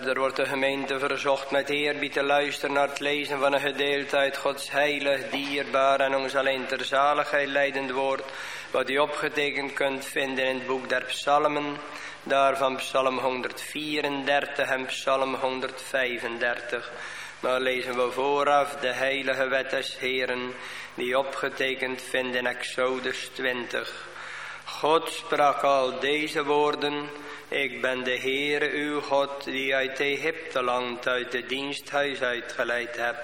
Verder wordt de gemeente verzocht met eerbied te luisteren naar het lezen van een gedeelte uit Gods heilig, dierbaar en ons alleen ter zaligheid leidend woord, wat u opgetekend kunt vinden in het boek der psalmen, daarvan psalm 134 en psalm 135. Maar lezen we vooraf de heilige wet des Heren, die opgetekend vindt in Exodus 20. God sprak al deze woorden, ik ben de Heere uw God, die uit Egypte land, uit de diensthuis uitgeleid heb.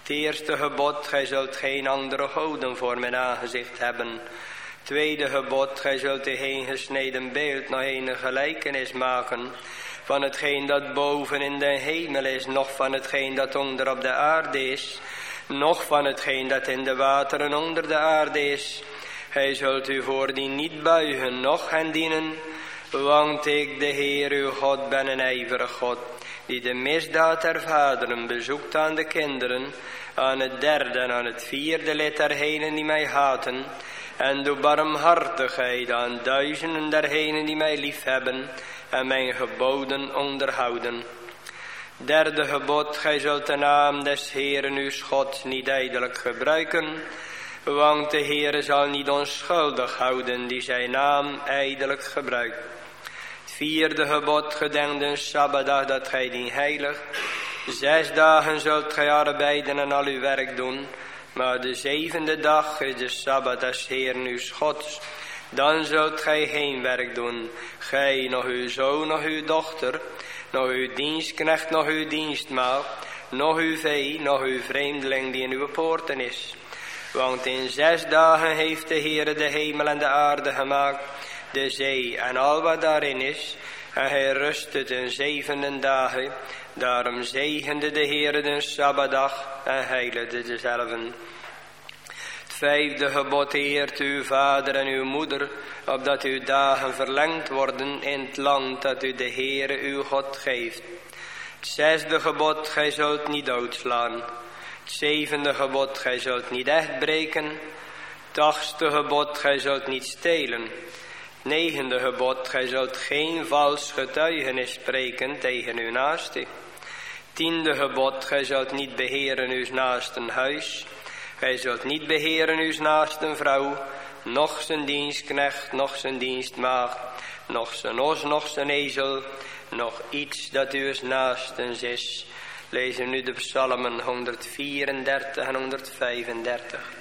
Het eerste gebod, gij zult geen andere goden voor mijn aangezicht hebben. Tweede gebod, gij zult de heen gesneden beeld nog een gelijkenis maken van hetgeen dat boven in de hemel is, nog van hetgeen dat onder op de aarde is, nog van hetgeen dat in de wateren onder de aarde is. Hij zult u voor die niet buigen, noch hen dienen, want ik, de Heer uw God, ben een ijverig God, die de misdaad der vaderen bezoekt aan de kinderen, aan het derde en aan het vierde lid die mij haten, en doe barmhartigheid aan duizenden dergenen die mij liefhebben en mijn geboden onderhouden. Derde gebod, gij zult de naam des Heeren uw God niet ijdelijk gebruiken, want de Heere zal niet onschuldig houden die zijn naam ijdelijk gebruikt. Vierde gebod, gedenk de Sabbatdag dat gij dien heilig. Zes dagen zult gij arbeiden en al uw werk doen, maar de zevende dag is de Sabbat des Heeren uw Gods. Dan zult gij geen werk doen, gij, nog uw zoon, nog uw dochter, nog uw dienstknecht, nog uw dienstmaal, nog uw vee, nog uw vreemdeling die in uw poorten is. Want in zes dagen heeft de Heere de hemel en de aarde gemaakt, de zee en al wat daarin is, en hij rustte ten zevende dagen. Daarom zegende de Heere de Sabbatdag en heiligde dezelfde. Het vijfde gebod eert uw vader en uw moeder, opdat uw dagen verlengd worden in het land dat u de Heere uw God geeft. Het zesde gebod, gij zult niet doodslaan. Het zevende gebod, gij zult niet echt breken. Het achtste gebod, gij zult niet stelen. Negende gebod, gij zult geen vals getuigenis spreken tegen uw naaste. Tiende gebod, gij zult niet beheren uw naasten huis. Gij zult niet beheren uw naasten vrouw, noch zijn dienstknecht, noch zijn dienstmaagd, noch zijn os, noch zijn ezel, nog iets dat uw naastens is. Lezen nu de psalmen 134 en 135.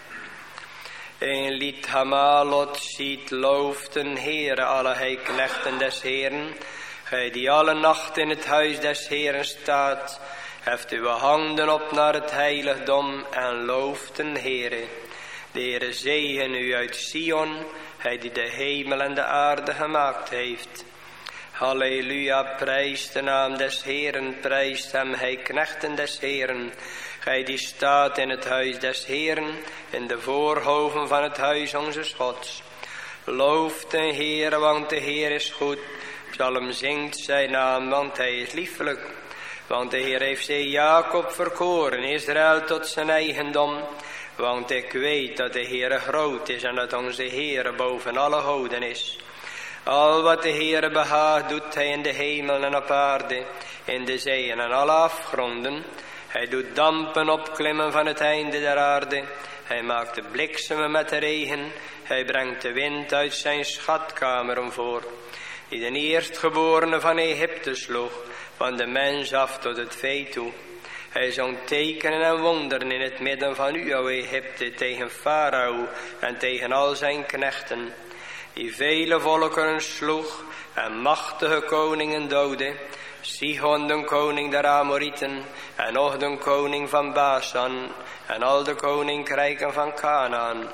Een lied Hamalot ziet looften Heere alle hij knechten des Heeren. Gij die alle nacht in het huis des Heeren staat, heft uw handen op naar het heiligdom en looften Heere. De Heere zegen u uit Sion, hij die de hemel en de aarde gemaakt heeft. Halleluja, prijs de naam des Heeren, prijst hem, hij knechten des Heeren. Gij die staat in het huis des Heeren, in de voorhoven van het huis onze Gods. Loof de Heer, want de Heer is goed. Psalm zingt zijn naam, want hij is liefelijk. Want de Heer heeft zij Jacob verkoren, Israël tot zijn eigendom. Want ik weet dat de Heer groot is en dat onze Heer boven alle goden is. Al wat de Heere behaagt doet hij in de hemel en op aarde, in de zeeën en alle afgronden. Hij doet dampen opklimmen van het einde der aarde. Hij maakt de bliksemen met de regen. Hij brengt de wind uit zijn schatkamer omvoor. Die de eerstgeborene van Egypte sloeg, van de mens af tot het vee toe. Hij zong tekenen en wonderen in het midden van u, o Egypte, tegen Farao en tegen al zijn knechten die vele volkeren sloeg en machtige koningen doodde. Sihon de koning der Amorieten en nog de koning van Basan en al de koninkrijken van Canaan.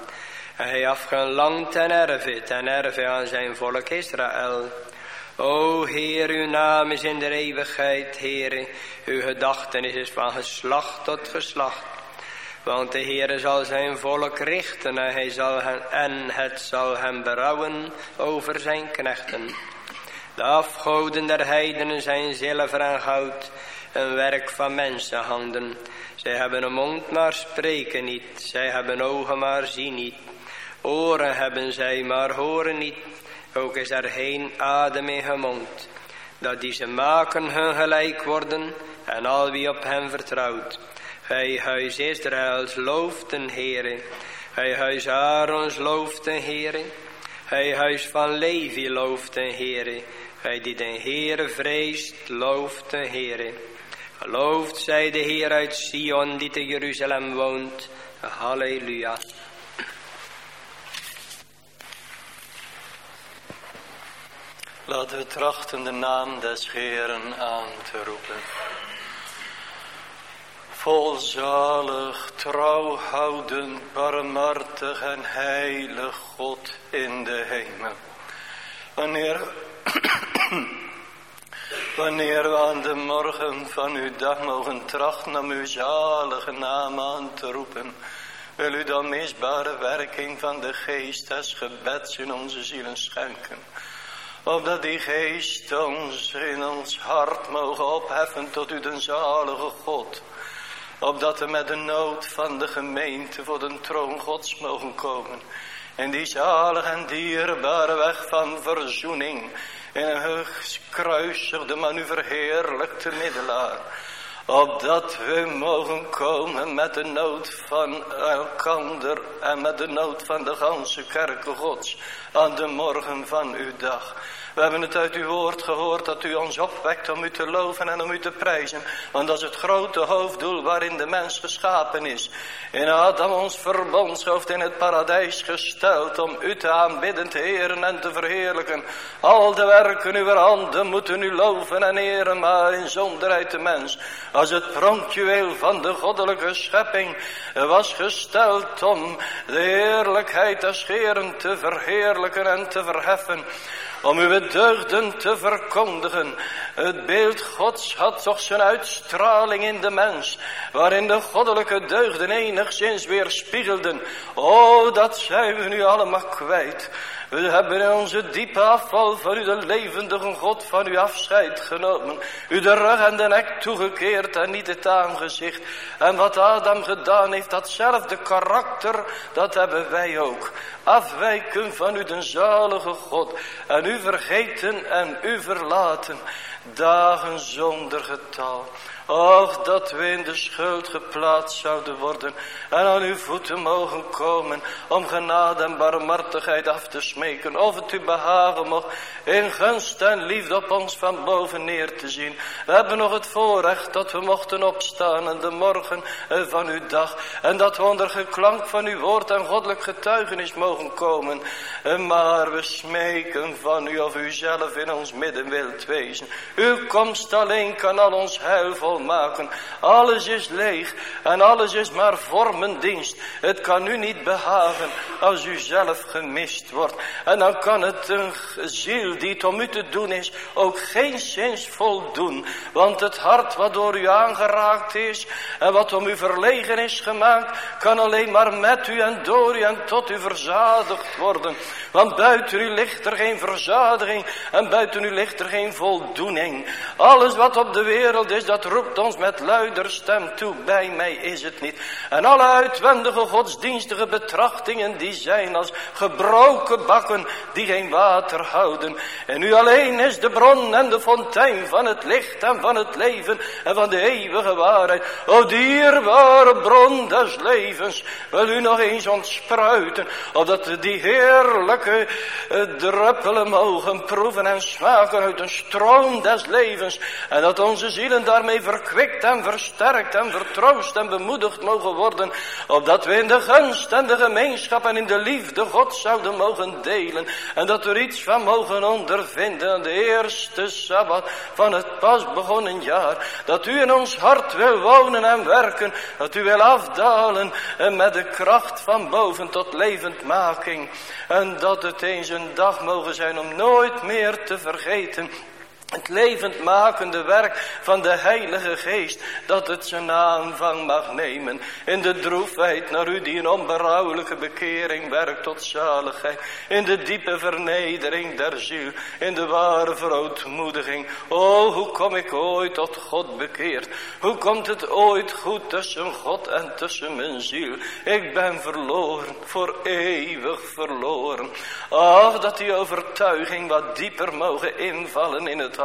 En hij afgelang ten erve, ten erve aan zijn volk Israël. O Heer, uw naam is in de eeuwigheid, Heer, uw gedachtenis is van geslacht tot geslacht. Want de Heere zal zijn volk richten en, hij zal hen, en het zal hem berouwen over zijn knechten. De afgoden der heidenen zijn zilver en goud, een werk van mensenhanden. Zij hebben een mond, maar spreken niet. Zij hebben ogen, maar zien niet. Oren hebben zij, maar horen niet. Ook is er geen adem in hun mond. dat die ze maken hun gelijk worden en al wie op hem vertrouwt. Hij huis Israëls looft den Heere, hij huis Aarons looft den Heere, hij huis van Levi looft den Heere, hij die den Heere vreest looft den Heere. Geloofd zij de Heer uit Sion die te Jeruzalem woont. Halleluja. Laten we trachten de naam des Heeren aan te roepen. Volzalig, trouwhoudend, barmhartig en heilig God in de hemel. Wanneer, wanneer we aan de morgen van uw dag mogen trachten om uw zalige naam aan te roepen, wil u dan misbare werking van de geest des gebeds in onze zielen schenken opdat die geest ons in ons hart mogen opheffen tot u den zalige God. Opdat we met de nood van de gemeente voor de troon gods mogen komen. En die zalige en dierbare weg van verzoening. In een gekruisigde, maar nu verheerlijkte middelaar. Opdat we mogen komen met de nood van elkander en met de nood van de ganse kerken gods aan de morgen van uw dag. We hebben het uit uw woord gehoord dat u ons opwekt om u te loven en om u te prijzen. Want dat is het grote hoofddoel waarin de mens geschapen is. In Adam ons verbondshoofd in het paradijs gesteld om u te aanbidden, te heren en te verheerlijken. Al de werken uw handen moeten u loven en eren, maar in zonderheid de mens. Als het pronkjuweel van de goddelijke schepping was gesteld om de heerlijkheid des Heren te verheerlijken en te verheffen om uw deugden te verkondigen. Het beeld Gods had toch zijn uitstraling in de mens, waarin de goddelijke deugden enigszins weerspiegelden. O, dat zijn we nu allemaal kwijt. We hebben in onze diepe afval van u de levendige God van u afscheid genomen. U de rug en de nek toegekeerd en niet het aangezicht. En wat Adam gedaan heeft, datzelfde karakter, dat hebben wij ook. Afwijken van u de zalige God. En u vergeten en u verlaten. Dagen zonder getal. Och, dat we in de schuld geplaatst zouden worden en aan uw voeten mogen komen om genade en barmhartigheid af te smeken. Of het u behagen mocht in gunst en liefde op ons van boven neer te zien. We hebben nog het voorrecht dat we mochten opstaan in de morgen van uw dag en dat we onder geklank van uw woord en goddelijk getuigenis mogen komen. Maar we smeken van u of u zelf in ons midden wilt wezen. Uw komst alleen kan al ons heil volmaken. Alles is leeg en alles is maar vormendienst. Het kan u niet behagen als u zelf gemist wordt. En dan kan het een ziel die het om u te doen is ook geen zins voldoen. Want het hart wat door u aangeraakt is en wat om u verlegen is gemaakt, kan alleen maar met u en door u en tot u verzadigd worden. Want buiten u ligt er geen verzadiging en buiten u ligt er geen voldoening. Alles wat op de wereld is, dat roept ons met luider stem toe. Bij mij is het niet. En alle uitwendige godsdienstige betrachtingen, die zijn als gebroken bakken die geen water houden. En u alleen is de bron en de fontein van het licht en van het leven en van de eeuwige waarheid. O dierbare bron des levens, wil u nog eens ontspruiten, opdat die heerlijke eh, druppelen mogen proeven en smaken uit een stroom des levens. En dat onze zielen daarmee verkwikt en versterkt en vertroost en bemoedigd mogen worden. Opdat we in de gunst en de gemeenschap en in de liefde God zouden mogen delen. En dat we er iets van mogen ondervinden aan de eerste Sabbat van het pas begonnen jaar. Dat u in ons hart wil wonen en werken. Dat u wil afdalen en met de kracht van boven tot levendmaking. En dat het eens een dag mogen zijn om nooit meer te vergeten het levendmakende werk van de Heilige Geest, dat het zijn aanvang mag nemen in de droefheid naar u die een onberouwelijke bekering werkt tot zaligheid, in de diepe vernedering der ziel, in de ware verootmoediging. O, hoe kom ik ooit tot God bekeerd? Hoe komt het ooit goed tussen God en tussen mijn ziel? Ik ben verloren, voor eeuwig verloren. Ach, dat die overtuiging wat dieper mogen invallen in het hart,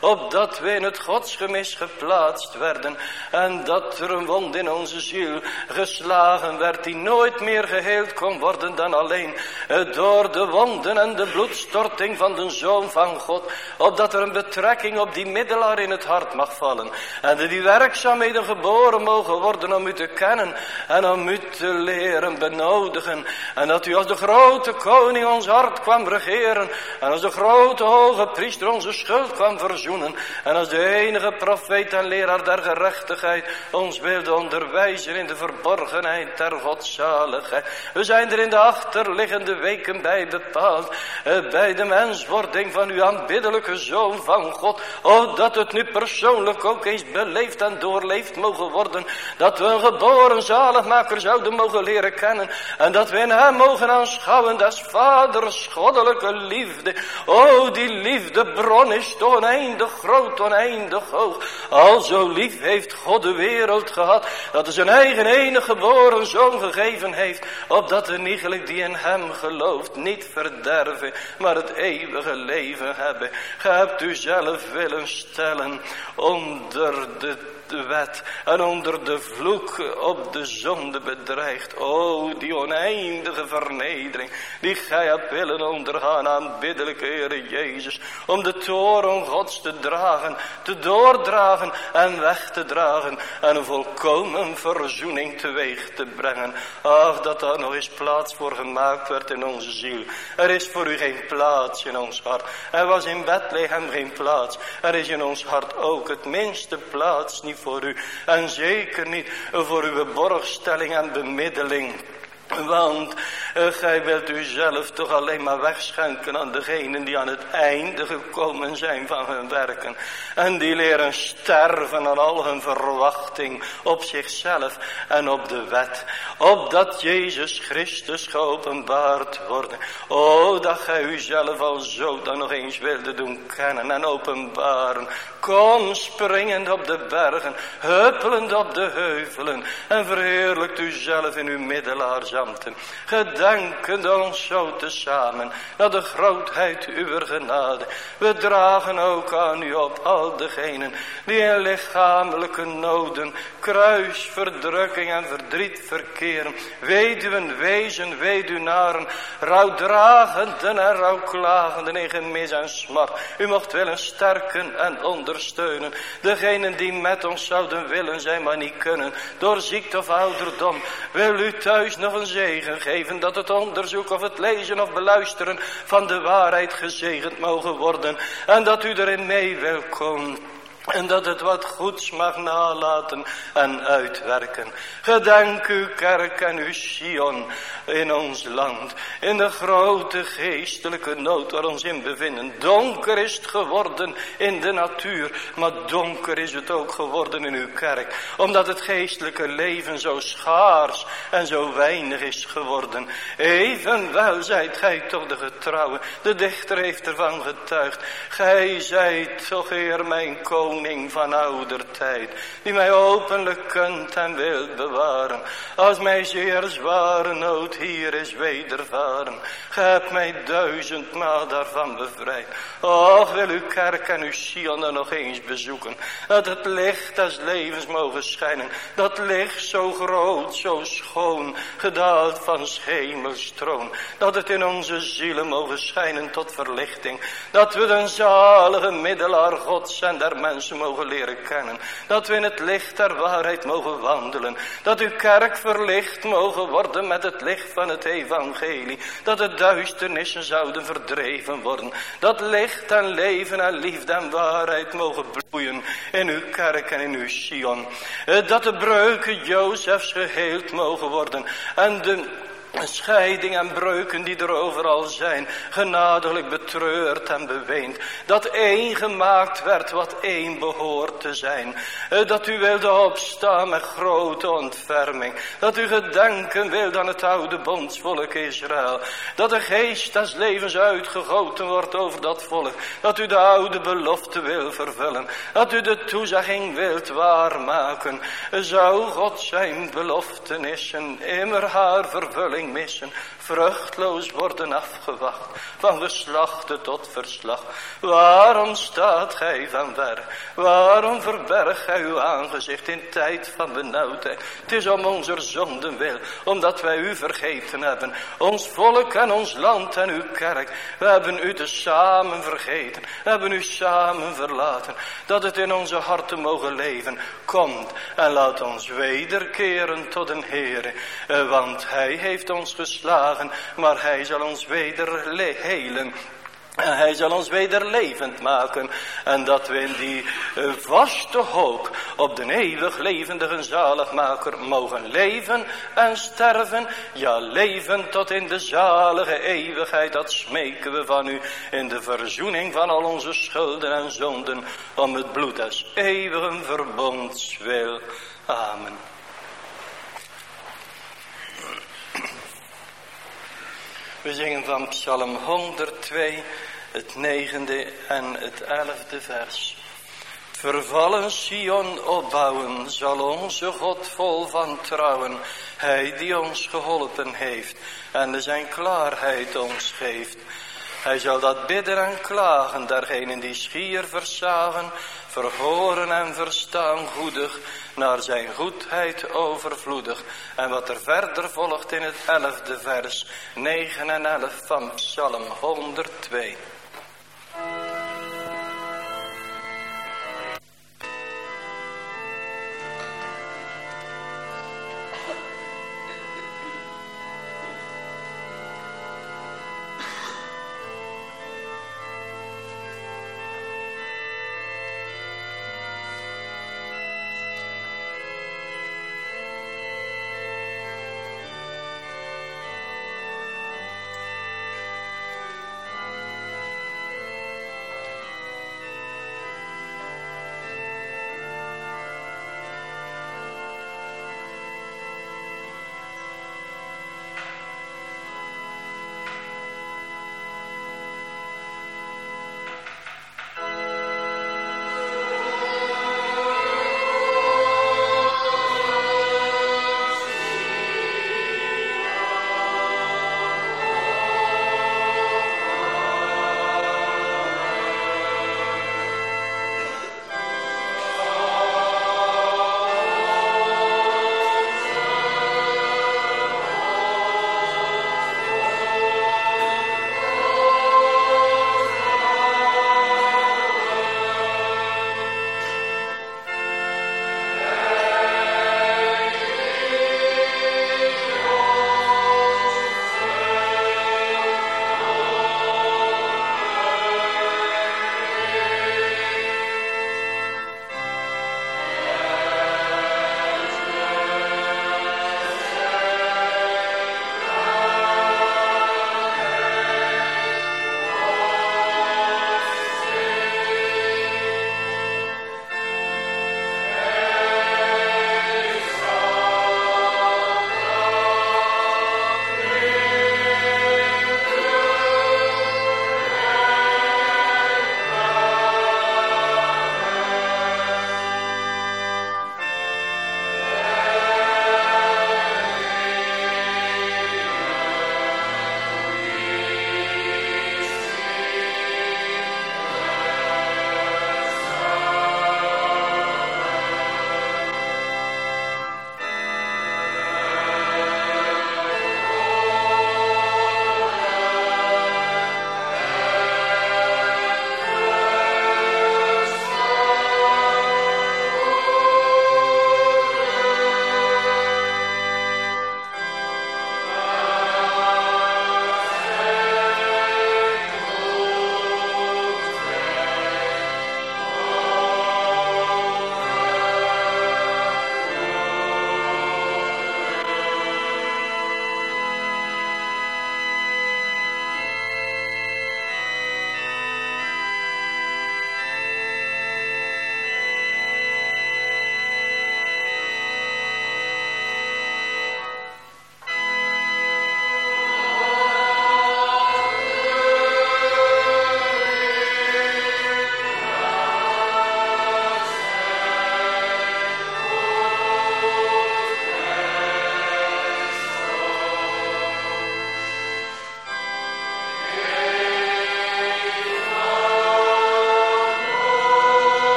opdat we in het godsgemis geplaatst werden en dat er een wond in onze ziel geslagen werd die nooit meer geheeld kon worden dan alleen. Door de wonden en de bloedstorting van de Zoon van God, opdat er een betrekking op die middelaar in het hart mag vallen. En dat die werkzaamheden geboren mogen worden om u te kennen en om u te leren benodigen. En dat u als de grote koning ons hart kwam regeren en als de grote hoge priester onze schuld kwam verzoenen en als de enige profeet en leraar der gerechtigheid ons wilde onderwijzen in de verborgenheid der godzaligheid. We zijn er in de achterliggende weken bij bepaald, eh, bij de menswording van uw aanbiddelijke Zoon van God. Oh, dat het nu persoonlijk ook eens beleefd en doorleefd mogen worden, dat we een geboren zaligmaker zouden mogen leren kennen en dat we in hem mogen aanschouwen des vaders goddelijke liefde. Oh, die liefdebron is oneindig groot, oneindig hoog. Al zo lief heeft God de wereld gehad, dat hij zijn eigen enige geboren zoon gegeven heeft, opdat de niegelijk die in hem gelooft niet verderven, maar het eeuwige leven hebben. Ge hebt u zelf willen stellen onder de de wet en onder de vloek op de zonde bedreigd. O, die oneindige vernedering die gij hebt willen ondergaan aan biddelijke Heer Jezus. Om de toren Gods te dragen, te doordragen en weg te dragen. En een volkomen verzoening teweeg te brengen. Ach, dat daar nog eens plaats voor gemaakt werd in onze ziel. Er is voor u geen plaats in ons hart. Er was in Bethlehem geen plaats. Er is in ons hart ook het minste plaats niet voor u. En zeker niet voor uw borgstelling en bemiddeling. Want uh, gij wilt u zelf toch alleen maar wegschenken aan degenen die aan het einde gekomen zijn van hun werken. En die leren sterven aan al hun verwachting op zichzelf en op de wet. Opdat Jezus Christus geopenbaard worden. O, dat gij u zelf al zo dan nog eens wilde doen kennen en openbaren. Kom springend op de bergen, huppelend op de heuvelen. En verheerlijkt u zelf in uw middelaars Gedenkend ons zo tezamen naar de grootheid uw genade. We dragen ook aan u op al degenen die in lichamelijke noden, kruis, verdrukking en verdriet verkeren. Weduwen, wezen, weduwnaren, rouwdragenden en rouwklagenden in gemis en smart. U mocht willen sterken en ondersteunen. Degenen die met ons zouden willen zijn, maar niet kunnen. Door ziekte of ouderdom. Wil u thuis nog een zegen geven dat het onderzoek of het lezen of beluisteren van de waarheid gezegend mogen worden. En dat u erin mee wil komen. En dat het wat goeds mag nalaten en uitwerken. Gedenk uw kerk en uw Sion in ons land. In de grote geestelijke nood waar ons in bevinden. Donker is het geworden in de natuur. Maar donker is het ook geworden in uw kerk. Omdat het geestelijke leven zo schaars en zo weinig is geworden. Evenwel zijt gij toch de getrouwe. De dichter heeft ervan getuigd. Gij zijt toch eer mijn koning koning van ouder tijd, die mij openlijk kunt en wilt bewaren, als mij zeer zware nood hier is wedervaren. Ge hebt mij duizendmaal daarvan bevrijd. Och, wil uw kerk en uw Sion nog eens bezoeken, dat het licht des levens mogen schijnen, dat licht zo groot, zo schoon, gedaald van schemelstroom, dat het in onze zielen mogen schijnen tot verlichting, dat we de zalige middelaar Gods en der mogen leren kennen. Dat we in het licht der waarheid mogen wandelen. Dat uw kerk verlicht mogen worden met het licht van het evangelie. Dat de duisternissen zouden verdreven worden. Dat licht en leven en liefde en waarheid mogen bloeien in uw kerk en in uw Sion. Eh, dat de breuken Jozefs geheeld mogen worden. En de scheiding en breuken die er overal zijn, genadiglijk betreurd en beweend. Dat één gemaakt werd wat één behoort te zijn. Eh, dat u wilde opstaan met grote ontferming. Dat u gedenken wilde aan het oude bondsvolk Israël. Dat de geest des levens uitgegoten wordt over dat volk. Dat u de oude belofte wil vervullen. Dat u de toezegging wilt waarmaken. Zou God zijn beloftenissen immer haar vervulling verlossing missen, vruchtloos worden afgewacht, van geslachte tot verslag. Waarom staat gij van ver? Waarom verbergt gij uw aangezicht in tijd van benauwdheid? Het is om onze zonden wil, omdat wij u vergeten hebben, ons volk en ons land en uw kerk. We hebben u dus samen vergeten, hebben u samen verlaten, dat het in onze harten mogen leven. Komt en laat ons wederkeren tot een Heer, want hij heeft ons geslagen, maar hij zal ons weder helen. En hij zal ons weder levend maken. En dat we in die eh, vaste hoop op de eeuwig levendige zaligmaker mogen leven en sterven. Ja, leven tot in de zalige eeuwigheid. Dat smeken we van u in de verzoening van al onze schulden en zonden. Om het bloed des eeuwigen verbonds wil. Amen. We zingen van Psalm 102, het negende en het elfde vers. Vervallen Sion opbouwen zal onze God vol van trouwen. Hij die ons geholpen heeft en zijn klaarheid ons geeft. Hij zal dat bidden en klagen, dergenen die schier versagen, verhoren en verstaan goedig, naar zijn goedheid overvloedig. En wat er verder volgt in het elfde vers, 9 en 11 van Psalm 102.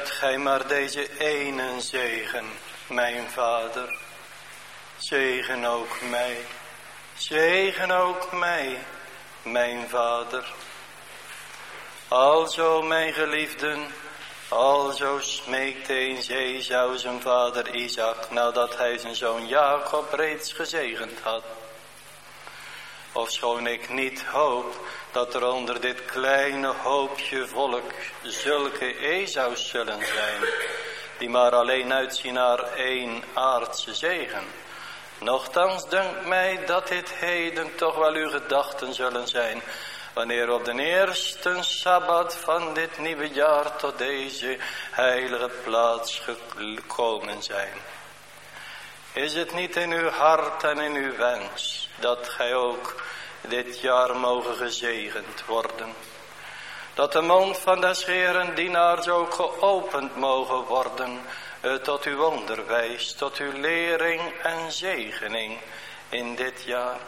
Hebt gij maar deze ene zegen, mijn vader. Zegen ook mij, zegen ook mij, mijn vader. Alzo, mijn geliefden, alzo smeekte eens Esau zijn vader Isaac, nadat hij zijn zoon Jacob reeds gezegend had. Ofschoon ik niet hoop dat er onder dit kleine hoopje volk zulke Esaus zullen zijn, die maar alleen uitzien naar één aardse zegen. Nochtans dunkt mij dat dit heden toch wel uw gedachten zullen zijn, wanneer op de eerste Sabbat van dit nieuwe jaar tot deze heilige plaats gekomen zijn. Is het niet in uw hart en in uw wens dat gij ook dit jaar mogen gezegend worden? Dat de mond van des Heeren dienaars ook geopend mogen worden eh, tot uw onderwijs, tot uw lering en zegening in dit jaar.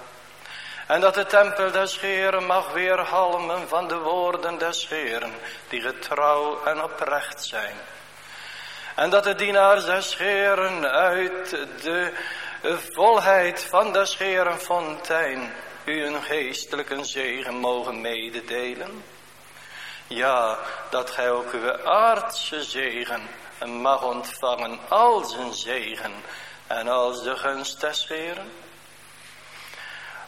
En dat de tempel des Heeren mag weerhalmen van de woorden des Heeren, die getrouw en oprecht zijn. En dat de dienaars des Heeren uit de volheid van des Heeren fontein u een geestelijke zegen mogen mededelen. Ja, dat gij ook uw aardse zegen mag ontvangen als een zegen en als de gunst des Heeren.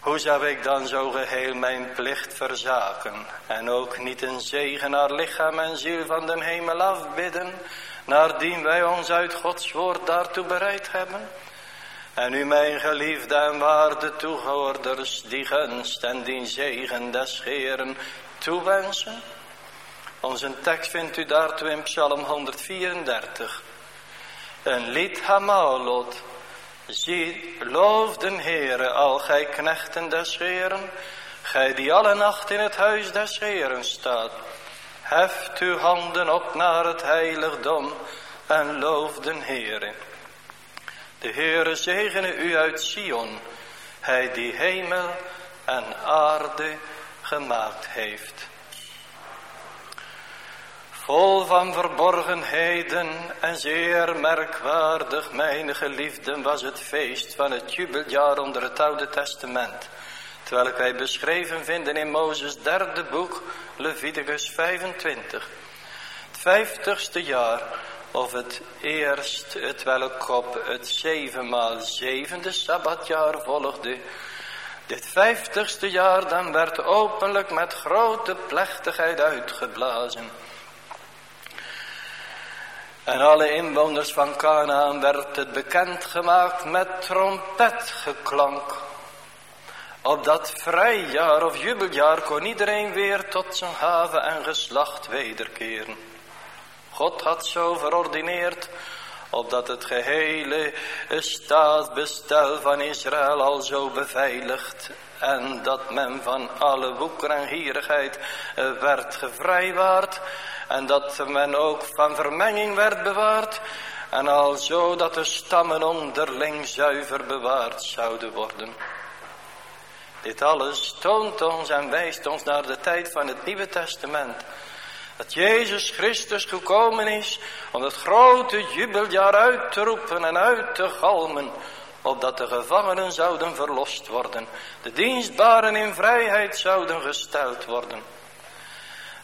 Hoe zou ik dan zo geheel mijn plicht verzaken en ook niet een zegen naar lichaam en ziel van den hemel afbidden, naardien wij ons uit Gods woord daartoe bereid hebben? En u mijn geliefde en waarde toehoorders die gunst en die zegen des Heeren toewensen? Onze tekst vindt u daartoe in Psalm 134. Een lied Hamalot. Zie, loof den Heere, al gij knechten des Heeren, gij die alle nacht in het huis des Heeren staat. Heft uw handen op naar het heiligdom en loof den Heere. De Heere zegene u uit Sion, hij die hemel en aarde gemaakt heeft. Vol van verborgenheden en zeer merkwaardig, mijn geliefden, was het feest van het jubeljaar onder het Oude Testament. Terwijl wij beschreven vinden in Mozes derde boek, Leviticus 25. Het vijftigste jaar, of het eerst, het welk op het zevenmaal zevende Sabbatjaar volgde. Dit vijftigste jaar dan werd openlijk met grote plechtigheid uitgeblazen. En alle inwoners van Canaan werd het bekendgemaakt met trompetgeklank. Op dat vrijjaar of jubeljaar kon iedereen weer tot zijn haven en geslacht wederkeren. God had zo verordineerd, opdat het gehele staatsbestel van Israël al zo beveiligd en dat men van alle woeker en gierigheid werd gevrijwaard en dat men ook van vermenging werd bewaard en al zo dat de stammen onderling zuiver bewaard zouden worden. Dit alles toont ons en wijst ons naar de tijd van het Nieuwe Testament. Dat Jezus Christus gekomen is om het grote jubeljaar uit te roepen en uit te galmen. Opdat de gevangenen zouden verlost worden. De dienstbaren in vrijheid zouden gesteld worden.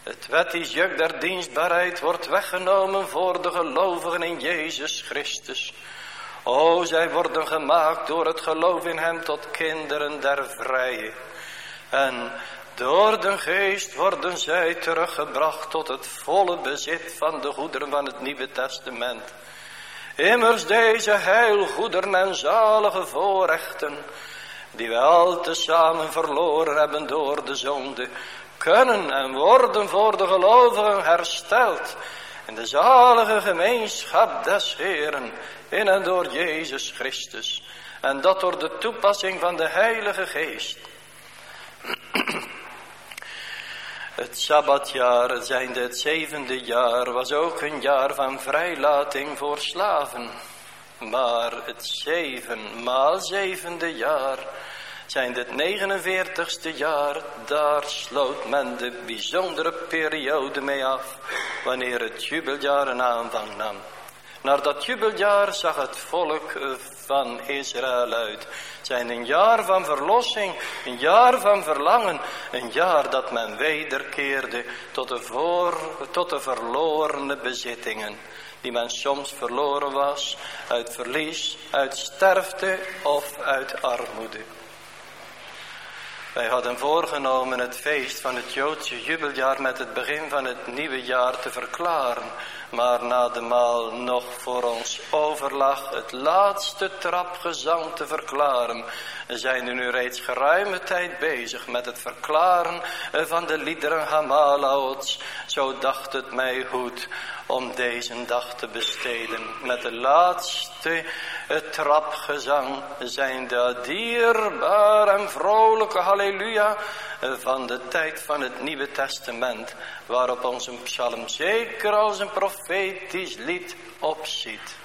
Het wettisch juk der dienstbaarheid wordt weggenomen voor de gelovigen in Jezus Christus. O, zij worden gemaakt door het geloof in hem tot kinderen der vrije. En door de geest worden zij teruggebracht tot het volle bezit van de goederen van het Nieuwe Testament. Immers deze heilgoederen en zalige voorrechten, die wij al tezamen verloren hebben door de zonde, kunnen en worden voor de gelovigen hersteld in de zalige gemeenschap des Heeren in en door Jezus Christus. En dat door de toepassing van de Heilige Geest. Het Sabbatjaar, zijnde het zevende jaar, was ook een jaar van vrijlating voor slaven. Maar het zeven maal zevende jaar zijn dit 49ste jaar, daar sloot men de bijzondere periode mee af, wanneer het jubeljaar een aanvang nam. Naar dat jubeljaar zag het volk van Israël uit. Zijn een jaar van verlossing, een jaar van verlangen, een jaar dat men wederkeerde tot de, voor, tot de verlorene bezittingen. Die men soms verloren was uit verlies, uit sterfte of uit armoede. Wij hadden voorgenomen het feest van het Joodse jubeljaar met het begin van het nieuwe jaar te verklaren. Maar na de maal nog voor ons overlag het laatste trapgezang te verklaren. Zijn er nu reeds geruime tijd bezig met het verklaren van de liederen Hamalaots. Zo dacht het mij goed om deze dag te besteden. Met de laatste trapgezang zijn de dierbaar en vrolijke halleluja van de tijd van het Nieuwe Testament. Waarop onze psalm zeker als een profetisch lied opziet.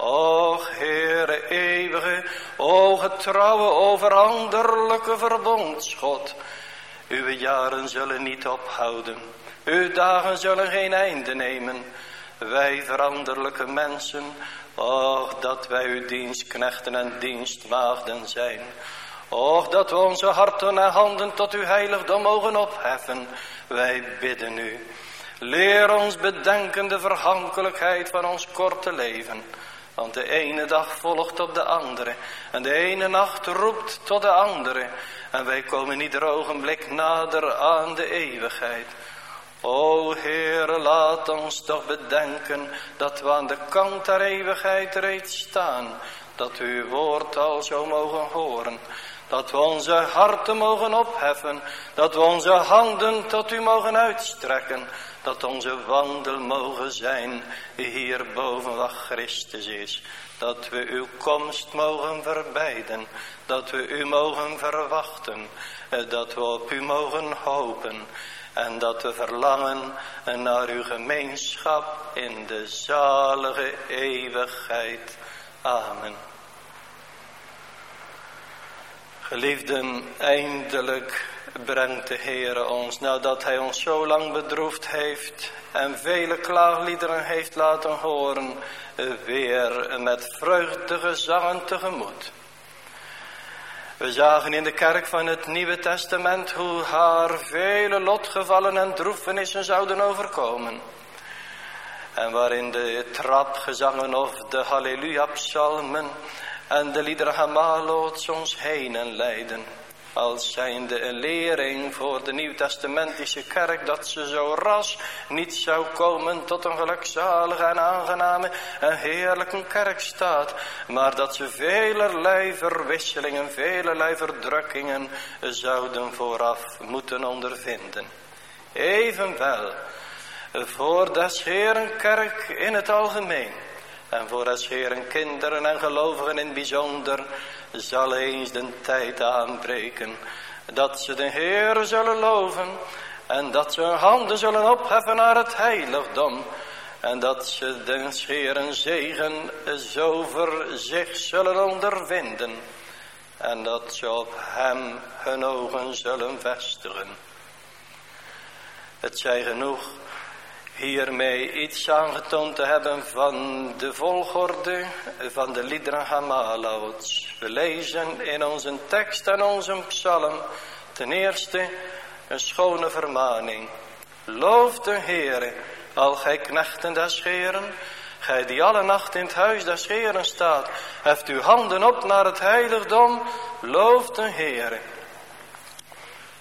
O Heere eeuwige, o getrouwe overanderlijke verbondsgod. Uw jaren zullen niet ophouden. Uw dagen zullen geen einde nemen. Wij veranderlijke mensen, och dat wij uw dienstknechten en dienstmaagden zijn. Och dat we onze harten en handen tot uw heiligdom mogen opheffen. Wij bidden u. Leer ons bedenken de verhankelijkheid van ons korte leven. Want de ene dag volgt op de andere. En de ene nacht roept tot de andere. En wij komen ieder ogenblik nader aan de eeuwigheid. O Heere, laat ons toch bedenken dat we aan de kant der eeuwigheid reeds staan. Dat we uw woord al zo mogen horen. Dat we onze harten mogen opheffen. Dat we onze handen tot u mogen uitstrekken. Dat onze wandel mogen zijn hier boven wat Christus is. Dat we uw komst mogen verbijden. Dat we u mogen verwachten. Dat we op u mogen hopen. En dat we verlangen naar uw gemeenschap in de zalige eeuwigheid. Amen. Geliefden, eindelijk brengt de Heere ons, nadat Hij ons zo lang bedroefd heeft en vele klaagliederen heeft laten horen, weer met vreugdige zangen tegemoet. We zagen in de kerk van het Nieuwe Testament hoe haar vele lotgevallen en droefenissen zouden overkomen. En waarin de trapgezangen of de Halleluja-psalmen en de liederen Hamalots ons heen en leiden. Als zijnde een lering voor de Nieuwtestamentische kerk dat ze zo ras niet zou komen tot een gelukzalige en aangename en heerlijke kerkstaat. Maar dat ze velerlei verwisselingen, velerlei verdrukkingen zouden vooraf moeten ondervinden. Evenwel, voor des Heeren kerk in het algemeen en voor als heren kinderen en gelovigen in bijzonder zal eens de tijd aanbreken dat ze de Heer zullen loven en dat ze hun handen zullen opheffen naar het heiligdom en dat ze de Heeren zegen zo zich zullen ondervinden en dat ze op hem hun ogen zullen vestigen. Het zij genoeg hiermee iets aangetoond te hebben van de volgorde van de liederen Hamalaots. We lezen in onze tekst en onze psalm ten eerste een schone vermaning. Loof de Heere, al gij knechten des Heeren, gij die alle nacht in het huis des Heeren staat, heft uw handen op naar het heiligdom, loof de Heere.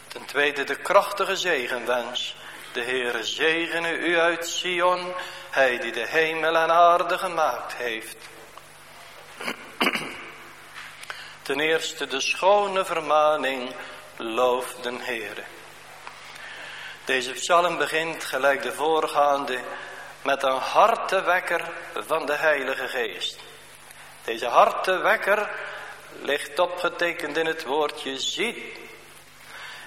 Ten tweede de krachtige zegenwens. De Heere zegene u uit Sion, hij die de hemel en aarde gemaakt heeft. Ten eerste de schone vermaning, loof den Heere. Deze psalm begint gelijk de voorgaande met een hartewekker van de Heilige Geest. Deze hartewekker ligt opgetekend in het woordje ziet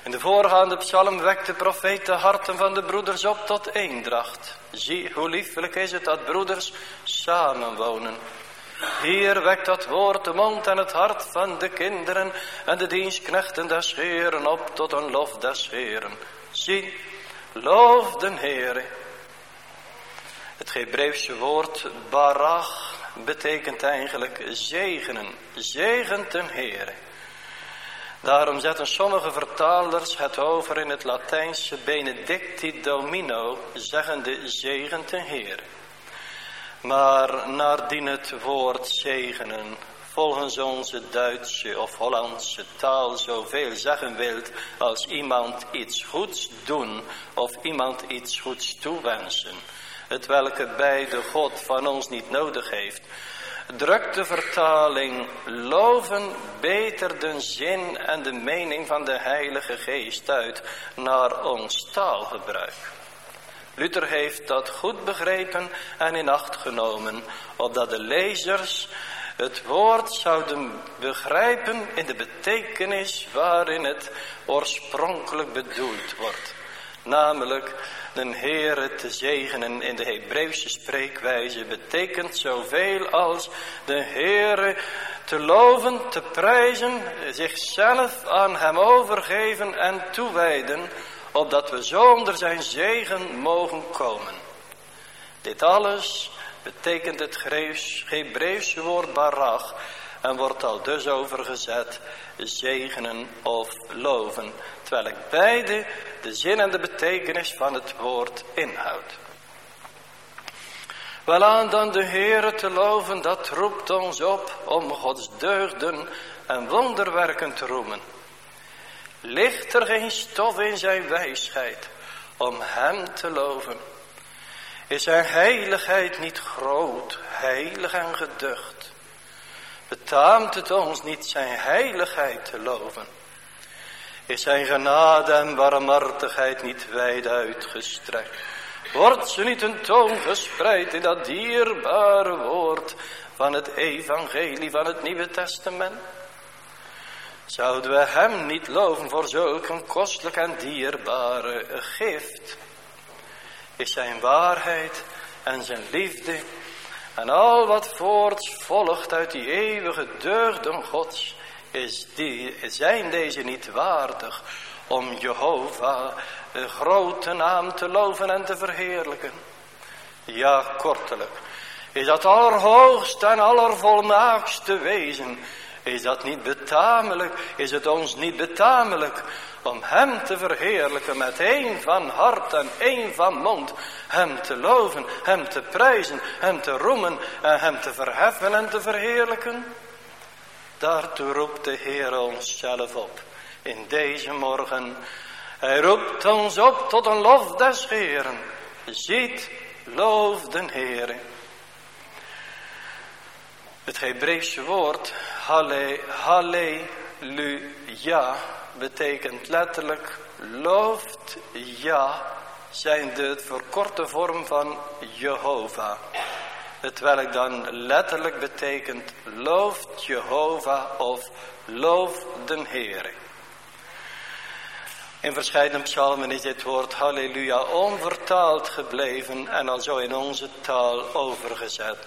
in de voorgaande psalm wekt de profeet de harten van de broeders op tot eendracht. Zie hoe liefelijk is het dat broeders samenwonen. Hier wekt dat woord de mond en het hart van de kinderen en de dienstknechten des Heeren op tot een lof des Heeren. Zie, loof den Heere. Het Hebreeuwse woord barach betekent eigenlijk zegenen. Zegent den Heere. Daarom zetten sommige vertalers het over in het Latijnse benedicti domino, zeggende zegent den Heer. Maar naardien het woord zegenen volgens onze Duitse of Hollandse taal zoveel zeggen wilt als iemand iets goeds doen of iemand iets goeds toewensen, het welke beide God van ons niet nodig heeft, drukt de vertaling loven beter de zin en de mening van de Heilige Geest uit naar ons taalgebruik. Luther heeft dat goed begrepen en in acht genomen, opdat de lezers het woord zouden begrijpen in de betekenis waarin het oorspronkelijk bedoeld wordt. Namelijk de Heere te zegenen in de Hebreeuwse spreekwijze betekent zoveel als de Heere te loven, te prijzen, zichzelf aan hem overgeven en toewijden, opdat we zo onder zijn zegen mogen komen. Dit alles betekent het Hebreeuwse woord barach en wordt al dus overgezet zegenen of loven. Terwijl ik beide de zin en de betekenis van het woord inhoud. Wel aan dan de Heere te loven, dat roept ons op om Gods deugden en wonderwerken te roemen. Ligt er geen stof in zijn wijsheid om hem te loven? Is zijn heiligheid niet groot, heilig en geducht? Betaamt het ons niet zijn heiligheid te loven? Is zijn genade en barmhartigheid niet wijd uitgestrekt? Wordt ze niet een toon gespreid in dat dierbare woord van het evangelie van het Nieuwe Testament? Zouden we hem niet loven voor zulk een kostelijk en dierbare gift? Is zijn waarheid en zijn liefde en al wat voorts volgt uit die eeuwige deugden Gods, is die, zijn deze niet waardig om Jehovah, de grote naam, te loven en te verheerlijken. Ja, kortelijk, is dat allerhoogste en allervolmaakste wezen, is dat niet betamelijk, is het ons niet betamelijk om hem te verheerlijken met één van hart en één van mond, hem te loven, hem te prijzen, hem te roemen en hem te verheffen en te verheerlijken? Daartoe roept de Heer ons zelf op in deze morgen. Hij roept ons op tot een lof des Heeren. Ziet, loof den Heere. Het Hebreeuwse woord halle, halleluja betekent letterlijk looft ja, zijn de verkorte vorm van Jehovah. Welk dan letterlijk betekent looft Jehovah of loof den Heere. In verschillende psalmen is dit woord halleluja onvertaald gebleven en al zo in onze taal overgezet.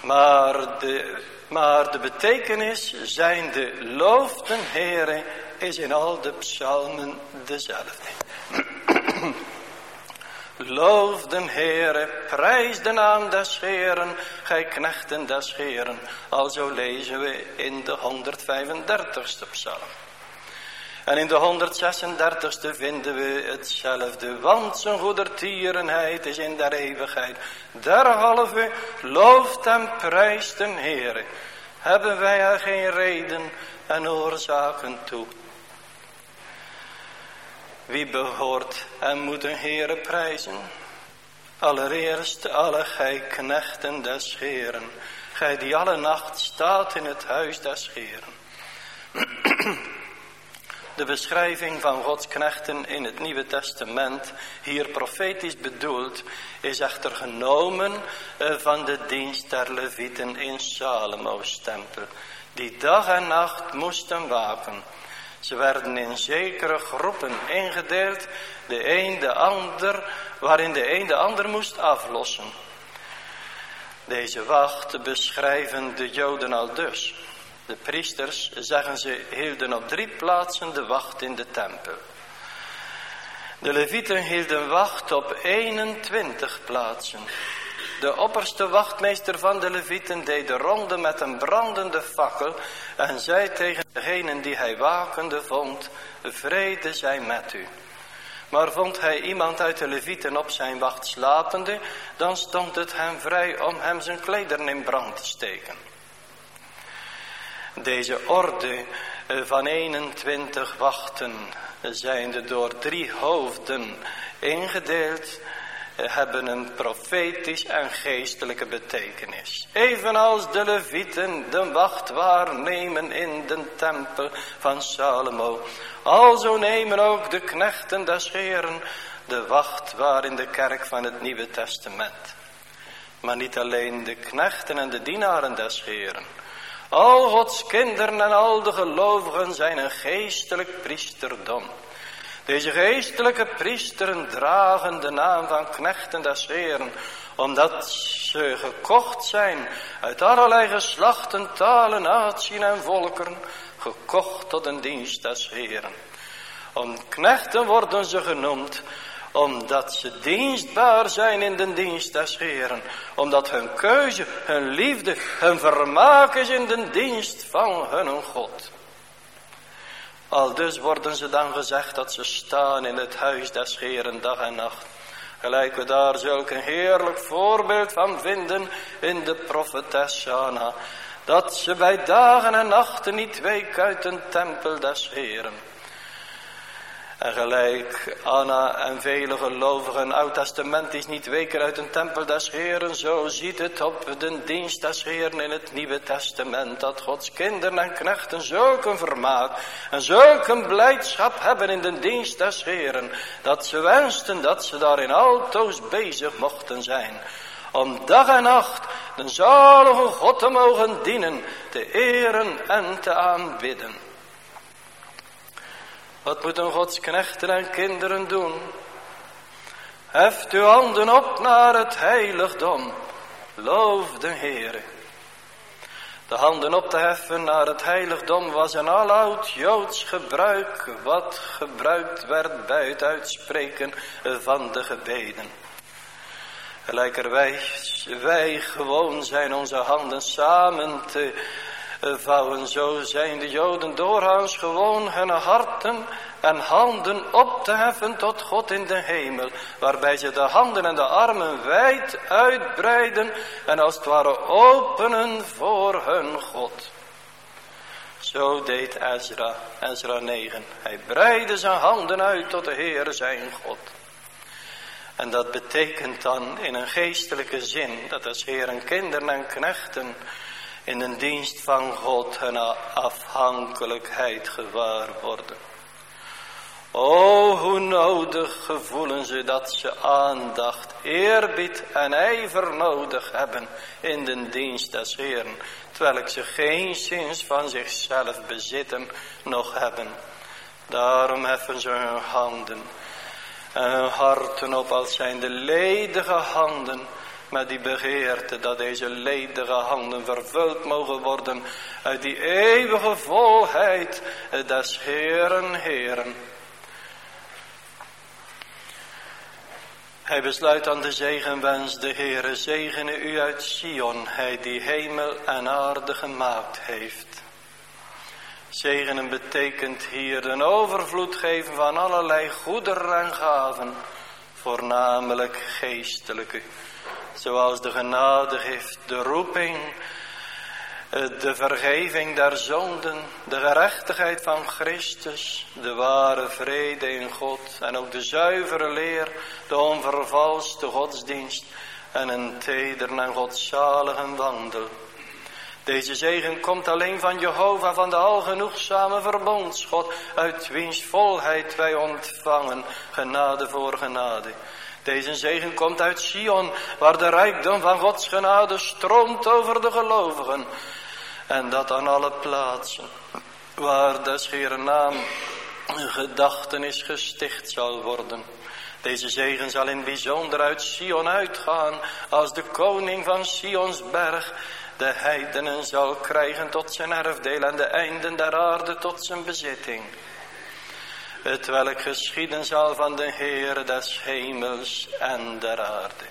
Maar de, maar de betekenis zijn de loof den Heere is in al de psalmen dezelfde. Loof den Heere, prijs de naam des Heeren, gij knechten des Heeren. Alzo lezen we in de 135ste psalm. En in de 136ste vinden we hetzelfde. Want zijn goedertierenheid is in der eeuwigheid. Derhalve looft en prijst den Heere. Hebben wij er geen reden en oorzaken toe. Wie behoort en moet een Heere prijzen? Allereerst alle gij knechten des Heeren. Gij die alle nacht staat in het huis des Heeren. De beschrijving van Gods knechten in het Nieuwe Testament, hier profetisch bedoeld, is echter genomen eh, van de dienst der Levieten in Salomo's tempel, die dag en nacht moesten waken. Ze werden in zekere groepen ingedeeld, de een de ander, waarin de een de ander moest aflossen. Deze wacht beschrijven de Joden al dus. De priesters, zeggen ze, hielden op drie plaatsen de wacht in de tempel. De levieten hielden wacht op 21 plaatsen. De opperste wachtmeester van de levieten deed de ronde met een brandende fakkel en zei tegen degenen die hij wakende vond, vrede zij met u. Maar vond hij iemand uit de levieten op zijn wacht slapende, dan stond het hem vrij om hem zijn klederen in brand te steken. Deze orde eh, van 21 wachten zijnde door drie hoofden ingedeeld hebben een profetisch en geestelijke betekenis. Evenals de levieten de wacht waarnemen in de tempel van Salomo. Alzo nemen ook de knechten des Heren de wacht waar in de kerk van het Nieuwe Testament. Maar niet alleen de knechten en de dienaren des Heren. Al Gods kinderen en al de gelovigen zijn een geestelijk priesterdom. Deze geestelijke priesteren dragen de naam van knechten des Heren, omdat ze gekocht zijn uit allerlei geslachten, talen, naties en volkeren, gekocht tot een dienst des Heren. Om knechten worden ze genoemd, omdat ze dienstbaar zijn in de dienst des Heren. Omdat hun keuze, hun liefde, hun vermaak is in de dienst van hun God. Al dus worden ze dan gezegd dat ze staan in het huis des Heeren dag en nacht. Gelijk we daar zulk een heerlijk voorbeeld van vinden in de profetes Anna. Dat ze bij dagen en nachten niet week uit een tempel des Heeren. En gelijk Anna en vele gelovigen oud-testament is niet weken uit een tempel des Heeren, zo ziet het op de dienst des Heeren in het Nieuwe Testament, dat Gods kinderen en knechten zulke vermaak en zulke blijdschap hebben in de dienst des Heeren, dat ze wensten dat ze daarin altoos bezig mochten zijn, om dag en nacht de zalige God te mogen dienen, te eren en te aanbidden. Wat moeten Gods knechten en kinderen doen? Heft uw handen op naar het heiligdom. Loof de Heere. De handen op te heffen naar het heiligdom was een aloud Joods gebruik, wat gebruikt werd bij het uitspreken van de gebeden. Gelijkerwijs wij gewoon zijn onze handen samen te vouwen. Zo zijn de Joden doorgaans gewoon hun harten en handen op te heffen tot God in de hemel. Waarbij ze de handen en de armen wijd uitbreiden en als het ware openen voor hun God. Zo deed Ezra, Ezra 9. Hij breidde zijn handen uit tot de Heer zijn God. En dat betekent dan in een geestelijke zin dat als Heer en kinderen en knechten in de dienst van God hun afhankelijkheid gewaar worden. O, hoe nodig gevoelen ze dat ze aandacht, eerbied en ijver nodig hebben in de dienst des Heeren, terwijl ze geen zins van zichzelf bezitten nog hebben. Daarom heffen ze hun handen en hun harten op als zijn de ledige handen met die begeerte dat deze ledige handen vervuld mogen worden uit die eeuwige volheid des Heeren Heeren. Hij besluit aan de zegenwens, de Heere zegene u uit Sion, hij die hemel en aarde gemaakt heeft. Zegenen betekent hier een overvloed geven van allerlei goederen en gaven, voornamelijk geestelijke zoals de genade heeft, de roeping, eh, de vergeving der zonden, de gerechtigheid van Christus, de ware vrede in God en ook de zuivere leer, de onvervalste godsdienst en een teder en godzalige wandel. Deze zegen komt alleen van Jehovah, van de algenoegzame verbondsgod, uit wiens volheid wij ontvangen, genade voor genade. Deze zegen komt uit Sion, waar de rijkdom van Gods genade stroomt over de gelovigen. En dat aan alle plaatsen, waar des Heeren naam gedachtenis gesticht zal worden. Deze zegen zal in bijzonder uit Sion uitgaan, als de koning van Sions berg de heidenen zal krijgen tot zijn erfdeel en de einden der aarde tot zijn bezitting. Het welk geschieden zal van de Heer des hemels en der aarde.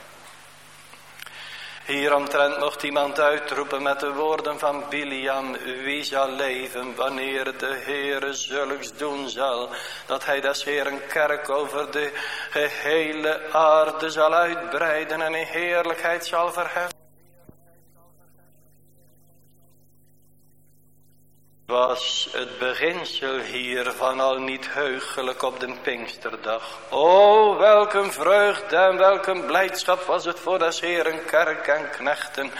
Hieromtrent mocht iemand uitroepen met de woorden van Biliam, wie zal leven wanneer de Heere zulks doen zal, dat hij des Heeren kerk over de gehele aarde zal uitbreiden en in heerlijkheid zal verheffen. Was het beginsel hiervan al niet heugelijk op de Pinksterdag. O, welk een vreugde en welk een blijdschap was het voor des Heeren kerk en knechten,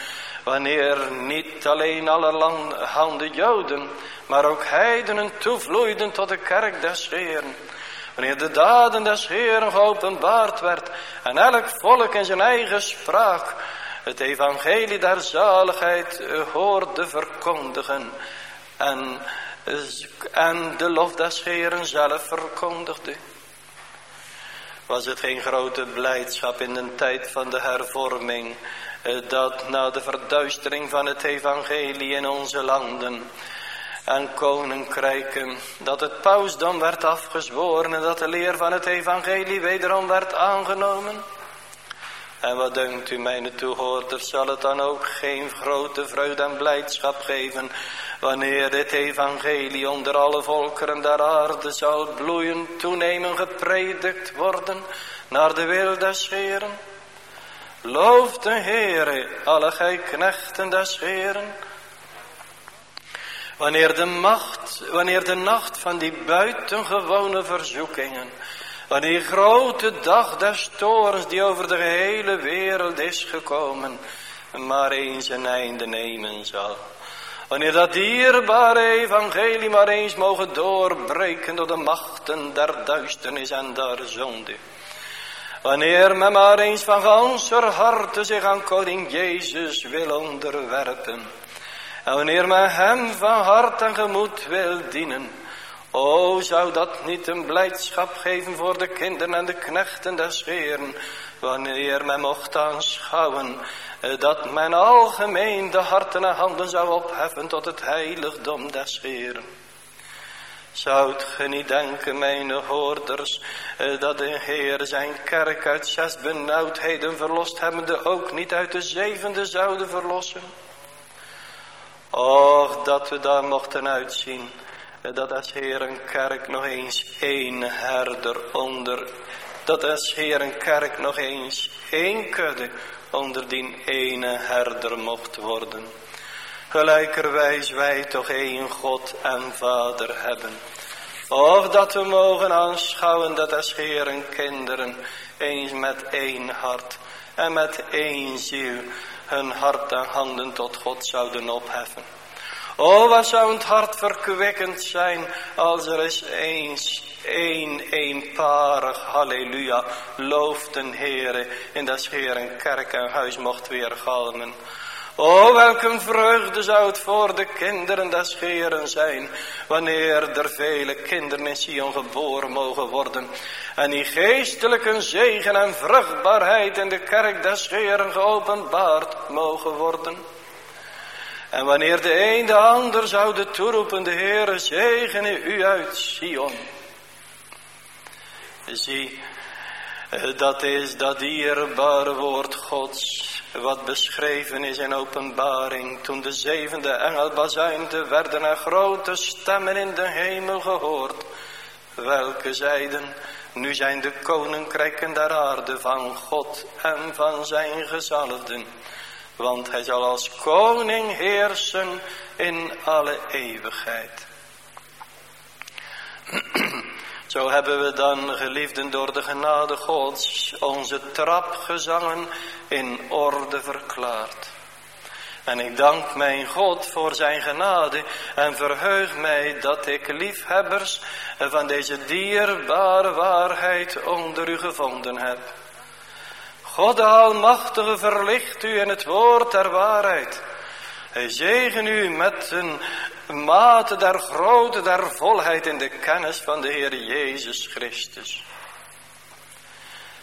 wanneer niet alleen allerhande Joden, maar ook heidenen toevloeiden tot de kerk des Heeren. Wanneer de daden des Heeren geopenbaard werd en elk volk in zijn eigen spraak het evangelie der zaligheid hoorde verkondigen en, de lof des Heeren zelf verkondigde. Was het geen grote blijdschap in de tijd van de hervorming, eh, dat na de verduistering van het evangelie in onze landen en koninkrijken, dat het pausdom werd afgezworen en dat de leer van het evangelie wederom werd aangenomen? En wat denkt u, mijn toehoorders, zal het dan ook geen grote vreugde en blijdschap geven wanneer dit evangelie onder alle volkeren der aarde zal bloeien, toenemen, gepredikt worden naar de wil des Heeren. Loof de Heere, alle gij knechten des Heeren. Wanneer de macht, wanneer de nacht van die buitengewone verzoekingen, wanneer grote dag des torens die over de gehele wereld is gekomen, maar eens een einde nemen zal. Wanneer dat dierbare evangelie maar eens mogen doorbreken door de machten der duisternis en der zonde. Wanneer men maar eens van ganser harte zich aan koning Jezus wil onderwerpen. En wanneer men hem van hart en gemoed wil dienen. O, zou dat niet een blijdschap geven voor de kinderen en de knechten des Heeren. Wanneer men mocht aanschouwen eh, dat men algemeen de harten en handen zou opheffen tot het heiligdom des Heeren. Zoudt ge niet denken, mijn hoorders, eh, dat de Heer zijn kerk uit zes benauwdheden verlost hebbende ook niet uit de zevende zouden verlossen? Och, dat we daar mochten uitzien, dat als Heer een kerk nog eens één herder onder, dat als Heer een kerk nog eens één kudde onder die ene herder mocht worden. Gelijkerwijs wij toch één God en Vader hebben. Of dat we mogen aanschouwen dat als Heeren kinderen eens met één hart en met één ziel hun hart en handen tot God zouden opheffen. O, wat zou het hart verkwikkend zijn als er eens eens één eenparig, halleluja, loof den Heere in des Heeren kerk en huis mocht weer galmen. O, welke vreugde zou het voor de kinderen des Heeren zijn, wanneer er vele kinderen in Sion geboren mogen worden, en die geestelijke zegen en vruchtbaarheid in de kerk des Heeren geopenbaard mogen worden. En wanneer de een de ander zou toeroepen, de Heere zegene u uit Sion. Zie, eh, dat is dat dierbare woord Gods, wat beschreven is in openbaring, toen de zevende engel bazuinde, werden er grote stemmen in de hemel gehoord, welke zeiden, nu zijn de koninkrijken der aarde van God en van zijn gezalfden, want hij zal als koning heersen in alle eeuwigheid. Zo hebben we dan, geliefden, door de genade Gods, onze trapgezangen in orde verklaard. En ik dank mijn God voor zijn genade en verheug mij dat ik liefhebbers van deze dierbare waarheid onder u gevonden heb. God de Almachtige verlicht u in het woord der waarheid. Hij zegen u met een mate der grootte der volheid in de kennis van de Heer Jezus Christus.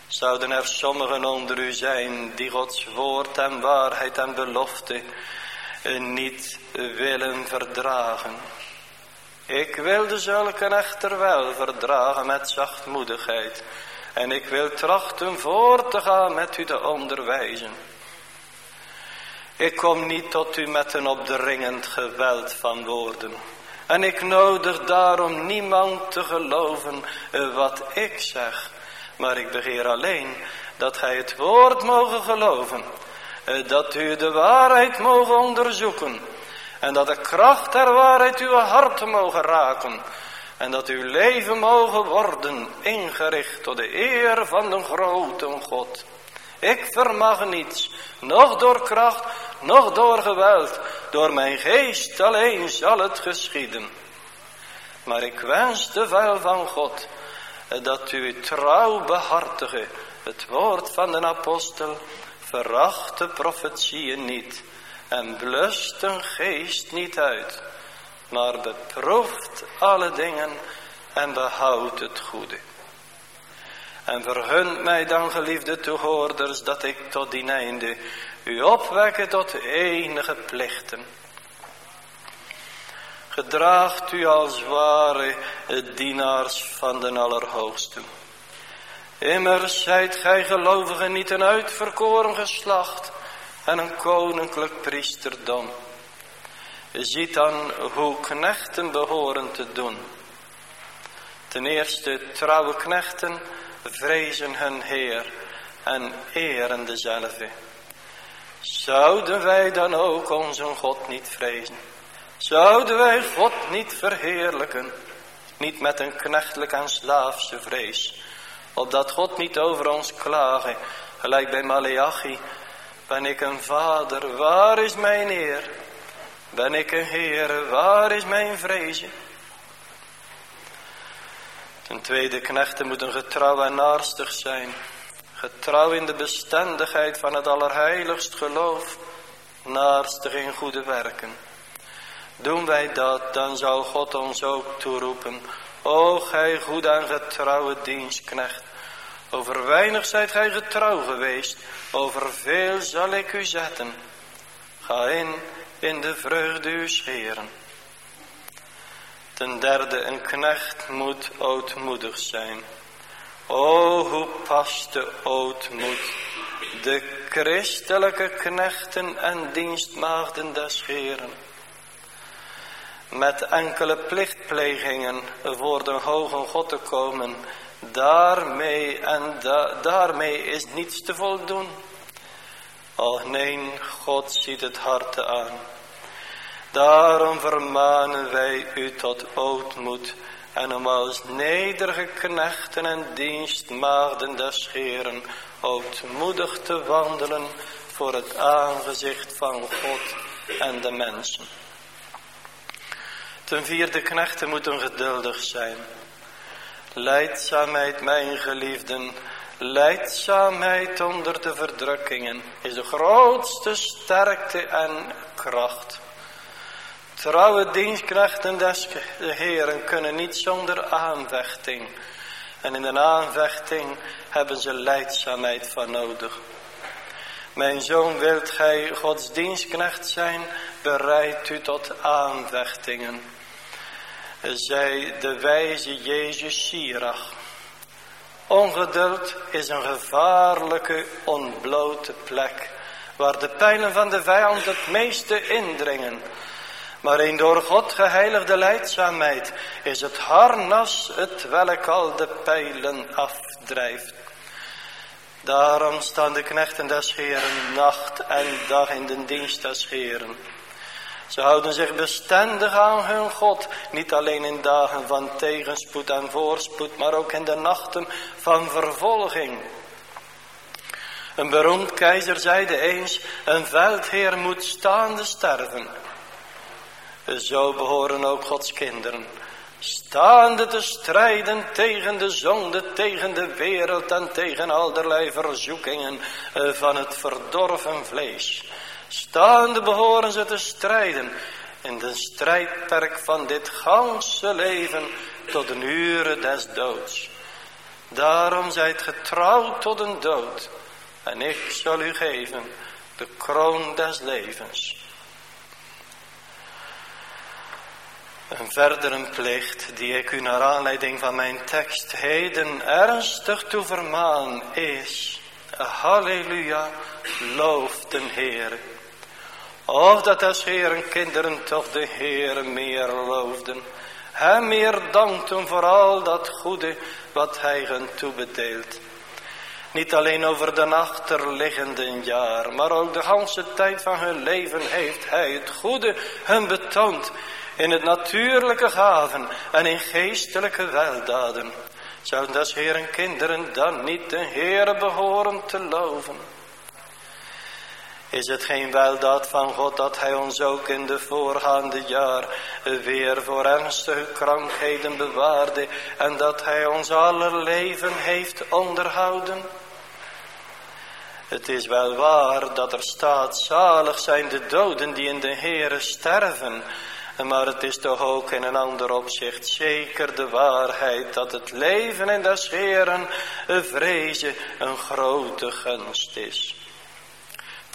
Zouden er sommigen onder u zijn die Gods woord en waarheid en belofte niet willen verdragen? Ik wilde zulke echter wel verdragen met zachtmoedigheid. En ik wil trachten voor te gaan met u te onderwijzen. Ik kom niet tot u met een opdringend geweld van woorden. En ik nodig daarom niemand te geloven wat ik zeg. Maar ik begeer alleen dat gij het woord mogen geloven. Dat u de waarheid mogen onderzoeken. En dat de kracht der waarheid uw hart mogen raken. En dat uw leven mogen worden ingericht tot de eer van de grote God. Ik vermag niets, nog door kracht, nog door geweld. Door mijn geest alleen zal het geschieden. Maar ik wens de vuil van God, dat u trouw behartige, het woord van de apostel, veracht de profetieën niet en blust een geest niet uit, maar beproeft alle dingen en behoudt het goede. En vergunt mij dan, geliefde toehoorders, dat ik tot die einde u opwekke tot enige plichten. Gedraagt u als ware dienaars van den Allerhoogste. Immers zijt gij gelovigen niet een uitverkoren geslacht en een koninklijk priesterdom. Ziet dan hoe knechten behoren te doen. Ten eerste trouwe knechten vrezen hun Heer en eren dezelfde. Zouden wij dan ook onze God niet vrezen? Zouden wij God niet verheerlijken? Niet met een knechtelijk en slaafse vrees. Opdat God niet over ons klagen, gelijk bij Maleachi. Ben ik een vader, waar is mijn eer? Ben ik een heer, waar is mijn vrezen? Ten tweede, knechten moeten getrouw en naarstig zijn. Getrouw in de bestendigheid van het allerheiligst geloof. Naarstig in goede werken. Doen wij dat, dan zal God ons ook toeroepen. O gij goed en getrouwe dienstknecht. Over weinig zijt gij getrouw geweest. Over veel zal ik u zetten. Ga in, in de vreugde uw scheren. Ten derde, een knecht moet ootmoedig zijn. O, hoe past de ootmoed de christelijke knechten en dienstmaagden des Heren. Met enkele plichtplegingen voor de hoge God te komen, daarmee en daarmee is niets te voldoen. Och nee, God ziet het harte aan. Daarom vermanen wij u tot ootmoed en om als nederige knechten en dienstmaagden des Heeren ootmoedig te wandelen voor het aangezicht van God en de mensen. Ten vierde knechten moeten geduldig zijn. Leidzaamheid, mijn geliefden, leidzaamheid onder de verdrukkingen is de grootste sterkte en kracht. Trouwe dienstknechten des Heeren kunnen niet zonder aanvechting. En in de aanvechting hebben ze leidzaamheid van nodig. Mijn zoon, wilt gij Gods dienstknecht zijn, bereid u tot aanvechtingen. Zij de wijze Jezus Sirach. Ongeduld is een gevaarlijke, ontblote plek, waar de pijlen van de vijand het meeste indringen. Maar een door God geheiligde leidzaamheid is het harnas het welk al de pijlen afdrijft. Daarom staan de knechten des Heren nacht en dag in de dienst des Heren. Ze houden zich bestendig aan hun God, niet alleen in dagen van tegenspoed en voorspoed, maar ook in de nachten van vervolging. Een beroemd keizer zeide eens, een veldheer moet staande sterven. Zo behoren ook Gods kinderen. Staande te strijden tegen de zonde, tegen de wereld en tegen allerlei verzoekingen eh, van het verdorven vlees. Staande behoren ze te strijden in de strijdperk van dit ganse leven tot de uren des doods. Daarom zijt getrouwd tot een dood. En ik zal u geven de kroon des levens. Een verdere plicht die ik u naar aanleiding van mijn tekst heden ernstig toe vermaan is. Halleluja, loof den Heer. Of dat als Heeren kinderen toch de Heer meer loofden. Hem meer dankten voor al dat goede wat hij hen toebedeelt. Niet alleen over de achterliggende jaar, maar ook de ganse tijd van hun leven heeft hij het goede hun betoond in het natuurlijke gaven en in geestelijke weldaden. Zouden des Heeren kinderen dan niet de Heere behoren te loven? Is het geen weldaad van God dat Hij ons ook in de voorgaande jaar weer voor ernstige krankheden bewaarde en dat Hij ons aller leven heeft onderhouden? Het is wel waar dat er staat, zalig zijn de doden die in de Heere sterven, maar het is toch ook in een ander opzicht zeker de waarheid dat het leven in des Heeren vrezen een grote gunst is.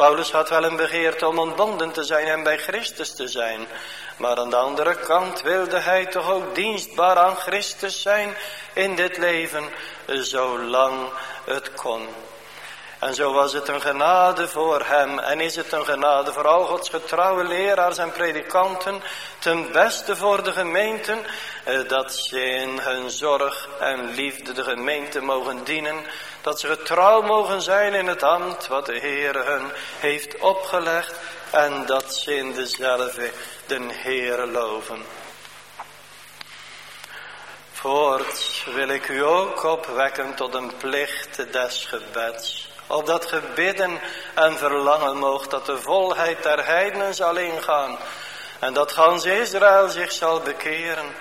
Paulus had wel een begeerte om ontbonden te zijn en bij Christus te zijn. Maar aan de andere kant wilde hij toch ook dienstbaar aan Christus zijn in dit leven, zolang het kon. En zo was het een genade voor hem en is het een genade voor al Gods getrouwe leraars en predikanten, ten beste voor de gemeenten, eh, dat ze in hun zorg en liefde de gemeente mogen dienen, dat ze getrouw mogen zijn in het ambt wat de Heer hun heeft opgelegd en dat ze in dezelfde den Heer loven. Voorts wil ik u ook opwekken tot een plicht des gebeds opdat gebidden en verlangen moogt dat de volheid der heidenen zal ingaan. En dat gans Israël zich zal bekeren.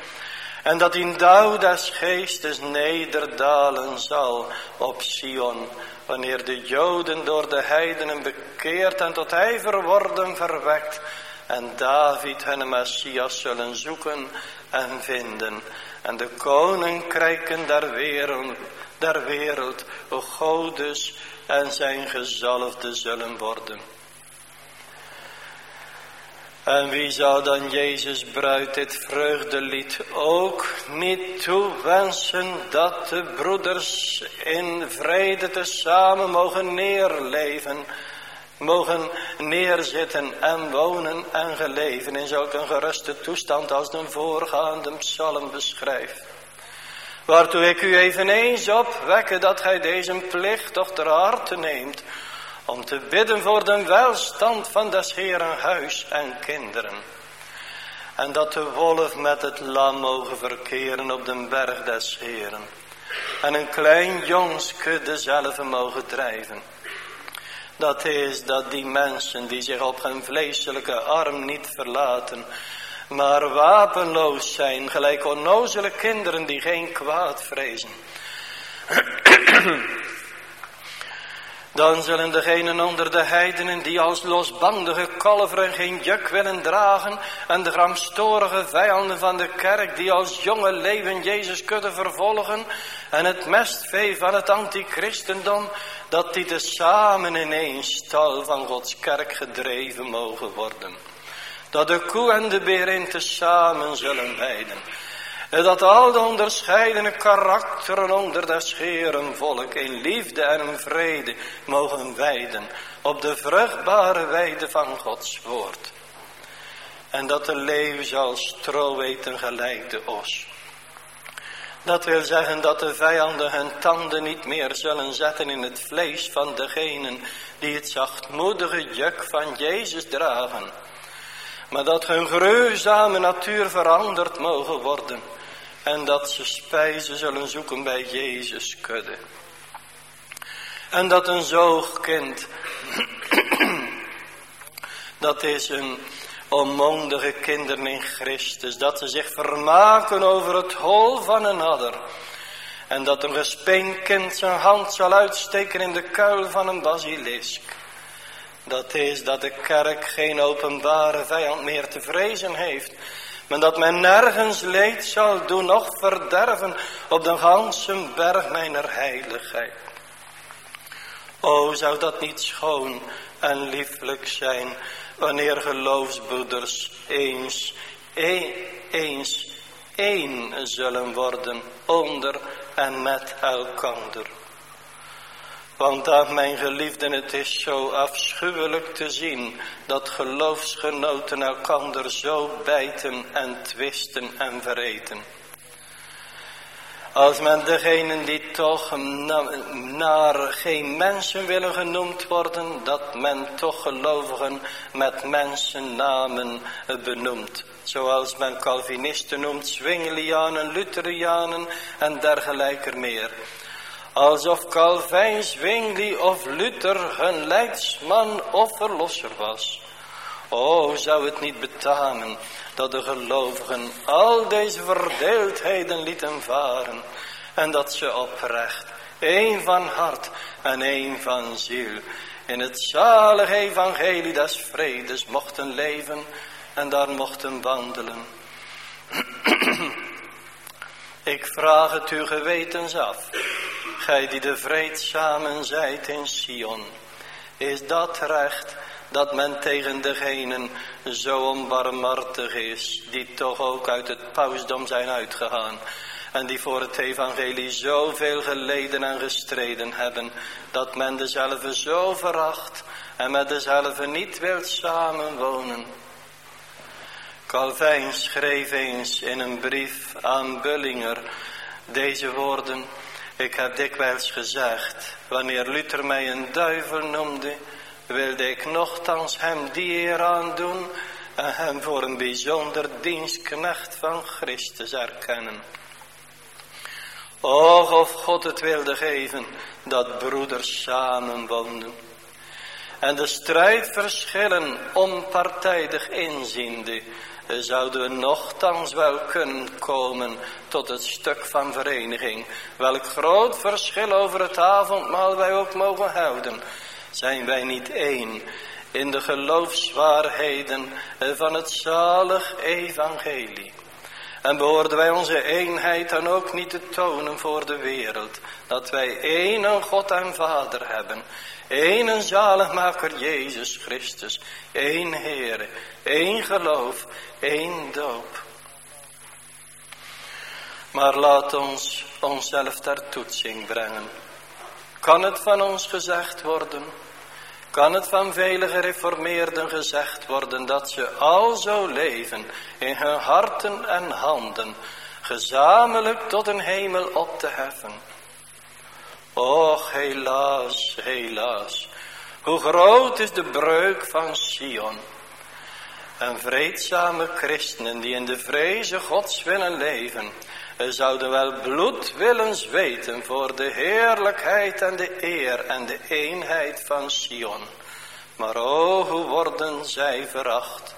En dat in dauw des geestes nederdalen zal op Sion. Wanneer de Joden door de heidenen bekeerd en tot ijver worden verwekt. En David hun Messias zullen zoeken en vinden. En de koninkrijken der wereld, der wereld, Godes en zijn gezalfde zullen worden. En wie zou dan Jezus bruid dit vreugdelied ook niet toewensen dat de broeders in vrede tezamen mogen neerleven, mogen neerzitten en wonen en geleven in zulke geruste toestand als de voorgaande psalm beschrijft. Waartoe ik u eveneens opwekke dat gij deze plicht toch ter harte neemt. Om te bidden voor de welstand van des Heeren huis en kinderen. En dat de wolf met het lam mogen verkeren op de berg des Heeren. En een klein jongske dezelfde mogen drijven. Dat is dat die mensen die zich op hun vleeselijke arm niet verlaten maar wapenloos zijn, gelijk onnozele kinderen die geen kwaad vrezen. Dan zullen degenen onder de heidenen die als losbandige kalveren geen juk willen dragen en de gramstorige vijanden van de kerk die als jonge leven Jezus kunnen vervolgen en het mestvee van het antichristendom, dat die tezamen in één stal van Gods kerk gedreven mogen worden dat de koe en de berin tezamen zullen weiden. Dat al de onderscheidene karakteren onder des Heeren volk in liefde en in vrede mogen weiden op de vruchtbare weide van Gods woord. En dat de leeuw zal stro eten gelijk de os. Dat wil zeggen dat de vijanden hun tanden niet meer zullen zetten in het vlees van degenen die het zachtmoedige juk van Jezus dragen maar dat hun gruwzame natuur veranderd mogen worden en dat ze spijzen zullen zoeken bij Jezus kudde. En dat een zoogkind, dat is een onmondige kinderen in Christus, dat ze zich vermaken over het hol van een adder. En dat een gespeend kind zijn hand zal uitsteken in de kuil van een basilisk. Dat is dat de kerk geen openbare vijand meer te vrezen heeft. Maar dat men nergens leed zal doen, noch verderven op de ganse berg mijner heiligheid. O, zou dat niet schoon en lieflijk zijn, wanneer geloofsbroeders eens, een, eens één zullen worden onder en met elkander. Want aan mijn geliefden, het is zo afschuwelijk te zien dat geloofsgenoten elkander zo bijten en twisten en vereten. Als men degenen die toch naar geen mensen willen genoemd worden, dat men toch gelovigen met mensennamen benoemt. Zoals men Calvinisten noemt, Zwinglianen, Lutherianen en dergelijke meer. Alsof Calvijn, Zwingli of Luther hun leidsman of verlosser was. O, zou het niet betamen dat de gelovigen al deze verdeeldheden lieten varen. En dat ze oprecht, één van hart en één van ziel, in het zalige evangelie des vredes mochten leven en daar mochten wandelen. Ik vraag het u gewetens af, gij die de vreedzamen zijt in Sion. Is dat recht dat men tegen degenen zo onbarmhartig is, die toch ook uit het pausdom zijn uitgegaan. En die voor het evangelie zoveel geleden en gestreden hebben, dat men dezelfde zo veracht en met dezelfde niet wil samenwonen. Calvijn schreef eens in een brief aan Bullinger deze woorden. Ik heb dikwijls gezegd, wanneer Luther mij een duivel noemde, wilde ik nogthans hem die eer aandoen en hem voor een bijzonder dienstknecht van Christus erkennen. Och, of God het wilde geven, dat broeders samenwoonden. En de strijdverschillen onpartijdig inziende, zouden we nogthans wel kunnen komen tot het stuk van vereniging. Welk groot verschil over het avondmaal wij ook mogen houden. Zijn wij niet één in de geloofswaarheden van het zalig evangelie. En behoorden wij onze eenheid dan ook niet te tonen voor de wereld. Dat wij één God en Vader hebben. één zaligmaker Jezus Christus. één Heer, één geloof, één doop. Maar laat ons onszelf ter toetsing brengen. Kan het van ons gezegd worden? Kan het van vele gereformeerden gezegd worden dat ze al zo leven in hun harten en handen, gezamenlijk tot een hemel op te heffen? Och, helaas, helaas, hoe groot is de breuk van Sion. En vreedzame christenen die in de vreze Gods willen leven, zouden wel bloed willen zweten voor de heerlijkheid en de eer en de eenheid van Sion. Maar o, hoe worden zij veracht.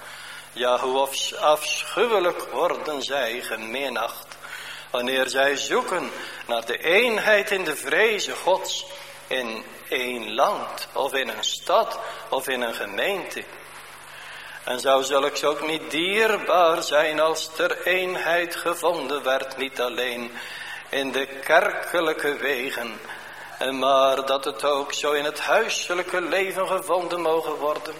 Ja, hoe afschuwelijk worden zij geminacht. Wanneer zij zoeken naar de eenheid in de vreze Gods in één land of in een stad of in een gemeente. En zou zulks ook niet dierbaar zijn als er eenheid gevonden werd, niet alleen in de kerkelijke wegen, maar dat het ook zo in het huiselijke leven gevonden mogen worden.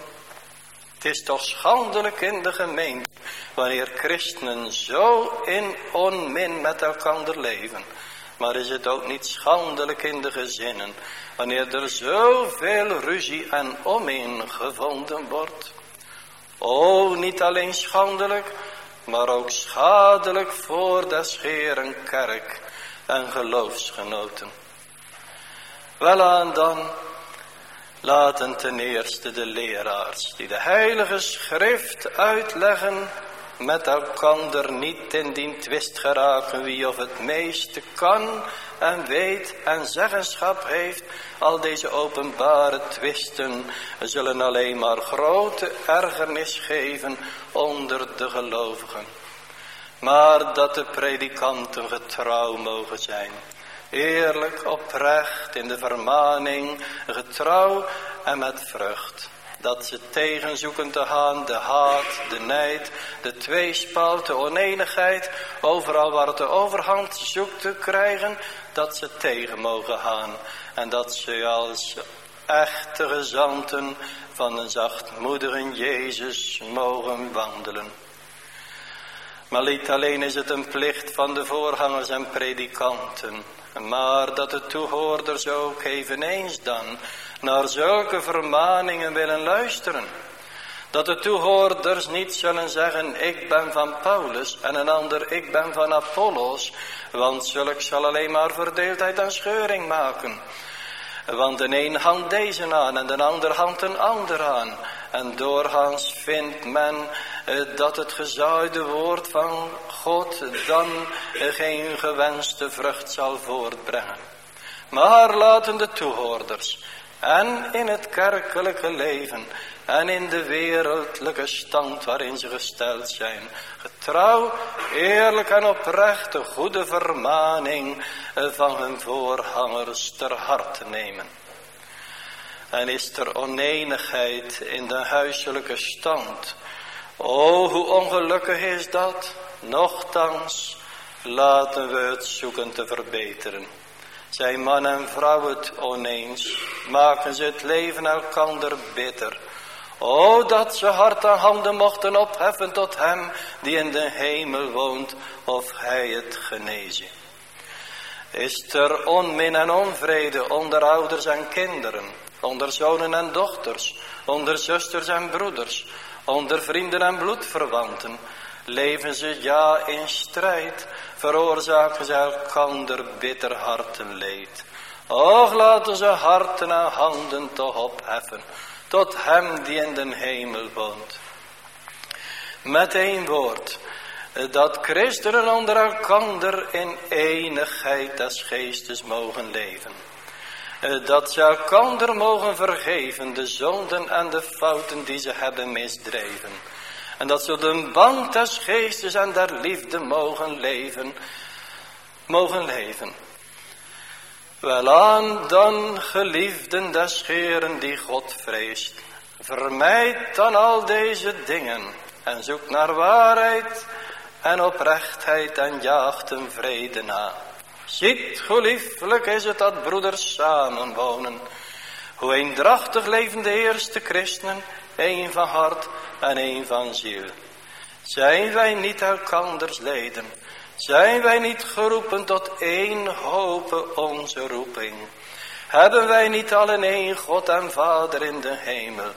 Het is toch schandelijk in de gemeente, wanneer christenen zo in onmin met elkaar leven. Maar is het ook niet schandelijk in de gezinnen, wanneer er zoveel ruzie en omeen gevonden wordt. O, niet alleen schandelijk, maar ook schadelijk voor des Heeren kerk en geloofsgenoten. Welaan dan, laten ten eerste de leraars die de heilige schrift uitleggen, met elkander niet in die twist geraken wie of het meeste kan en weet en zeggenschap heeft. Al deze openbare twisten zullen alleen maar grote ergernis geven onder de gelovigen. Maar dat de predikanten getrouw mogen zijn. Eerlijk, oprecht, in de vermaning, getrouw en met vrucht. Dat ze tegen zoeken te gaan de haat, de nijd, de tweespalt, de oneenigheid, overal waar het de overhand zoekt te krijgen, dat ze tegen mogen gaan. En dat ze als echte gezanten van een zachtmoedige Jezus mogen wandelen. Maar niet alleen is het een plicht van de voorgangers en predikanten, maar dat de toehoorders ook eveneens dan naar zulke vermaningen willen luisteren. Dat de toehoorders niet zullen zeggen, ik ben van Paulus en een ander, ik ben van Apollos, want zulk zal alleen maar verdeeldheid en scheuring maken. Want de een hangt deze aan en de ander hangt een ander aan. En doorgaans vindt men eh, dat het gezaaide woord van God dan eh, geen gewenste vrucht zal voortbrengen. Maar laten de toehoorders en in het kerkelijke leven en in de wereldlijke stand waarin ze gesteld zijn. Getrouw, eerlijk en oprecht de goede vermaning van hun voorgangers ter harte nemen. En is er oneenigheid in de huiselijke stand. O, hoe ongelukkig is dat. Nochtans, laten we het zoeken te verbeteren. Zijn man en vrouw het oneens, maken ze het leven elkander bitter. O, dat ze hart en handen mochten opheffen tot hem die in de hemel woont, of hij het genezen. Is er onmin en onvrede onder ouders en kinderen, onder zonen en dochters, onder zusters en broeders, onder vrienden en bloedverwanten, leven ze ja in strijd, veroorzaken ze elkander bitter hartenleed. Och, laten ze harten en handen toch opheffen, tot hem die in den hemel woont. Met één woord, dat christenen onder elkander in enigheid des geestes mogen leven. Dat ze elkander mogen vergeven de zonden en de fouten die ze hebben misdreven. En dat ze de band des geestes en der liefde mogen leven, mogen leven. Welaan dan, geliefden des Heeren die God vreest. Vermijd dan al deze dingen en zoek naar waarheid en oprechtheid en jaagt een vrede na. Ziet hoe lieflijk is het dat broeders samenwonen. Hoe eendrachtig leven de eerste christenen, één van hart en één van ziel. Zijn wij niet elkanders leden? Zijn wij niet geroepen tot één hopen onze roeping? Hebben wij niet allen één God en Vader in de hemel?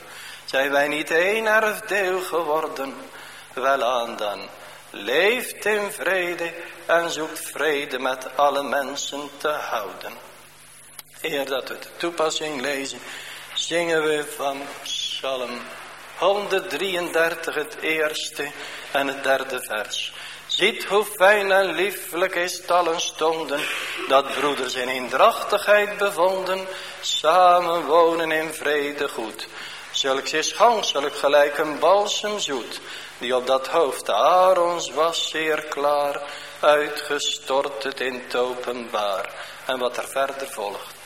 Zijn wij niet één erfdeel geworden? Welaan dan, leeft in vrede en zoekt vrede met alle mensen te houden. Eer dat we de toepassing lezen, zingen we van Psalm 133 het eerste en het derde vers. Ziet hoe fijn en lieflijk is allen stonden, dat broeders in eendrachtigheid bevonden, samen wonen in vrede goed. Zulks is zulk gelijk een balsem zoet, die op dat hoofd Aarons was zeer klaar, uitgestort het in openbaar. En wat er verder volgt.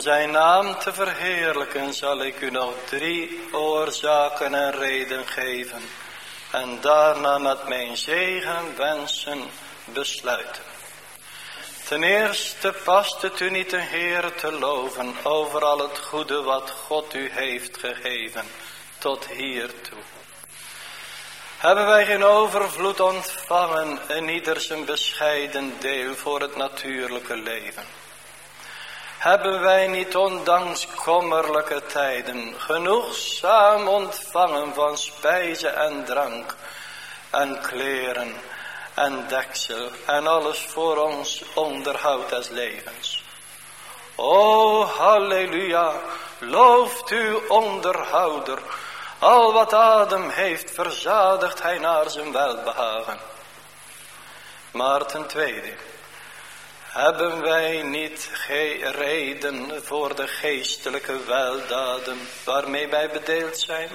Om zijn naam te verheerlijken zal ik u nog drie oorzaken en reden geven. En daarna met mijn zegen wensen besluiten. Ten eerste past het u niet de Heer te loven over al het goede wat God u heeft gegeven tot hiertoe. Hebben wij geen overvloed ontvangen in ieder zijn bescheiden deel voor het natuurlijke leven? Hebben wij niet ondanks kommerlijke tijden genoegzaam ontvangen van spijze en drank en kleren en deksel en alles voor ons onderhoud des levens? O halleluja, looft uw onderhouder, al wat adem heeft verzadigt hij naar zijn welbehagen. Maar ten tweede, hebben wij niet reden voor de geestelijke weldaden waarmee wij bedeeld zijn?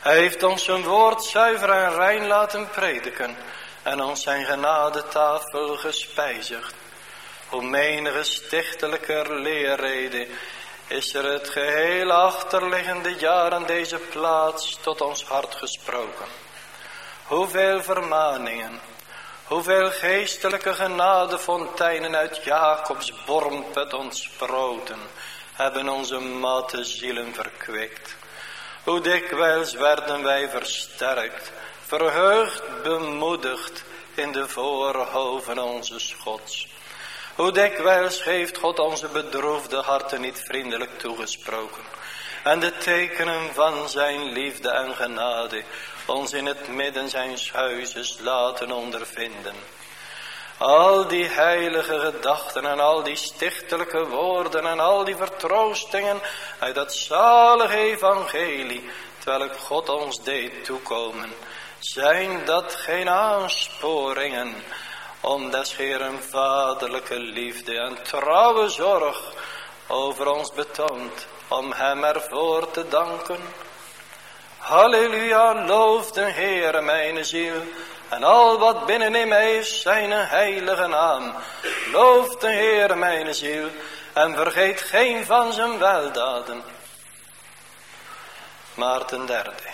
Hij heeft ons zijn woord zuiver en rein laten prediken en ons zijn genadetafel gespijzigd. Hoe menige stichtelijke leerrede is er het geheel achterliggende jaar aan deze plaats tot ons hart gesproken. Hoeveel vermaningen, hoeveel geestelijke genadefonteinen uit Jacobs bormpet ontsproten, hebben onze matte zielen verkwikt. Hoe dikwijls werden wij versterkt, verheugd, bemoedigd in de voorhoven onze Gods. Hoe dikwijls heeft God onze bedroefde harten niet vriendelijk toegesproken. En de tekenen van zijn liefde en genade ons in het midden zijn huizes laten ondervinden. Al die heilige gedachten en al die stichtelijke woorden en al die vertroostingen uit dat zalige evangelie, terwijl God ons deed toekomen, zijn dat geen aansporingen om des Heeren vaderlijke liefde en trouwe zorg over ons betoond, om hem ervoor te danken. Halleluja, loof de Heere mijn ziel, en al wat binnenin mij is, zijn heilige naam. Loof de Heere mijn ziel, en vergeet geen van zijn weldaden. Maar ten derde,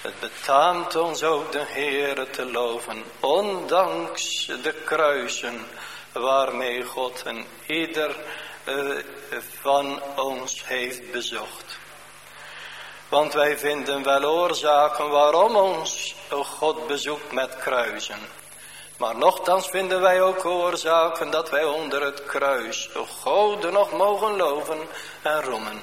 het betaamt ons ook de Heere te loven, ondanks de kruisen waarmee God en ieder uh, van ons heeft bezocht. Want wij vinden wel oorzaken waarom ons God bezoekt met kruisen. Maar nochtans vinden wij ook oorzaken dat wij onder het kruis God nog mogen loven en roemen.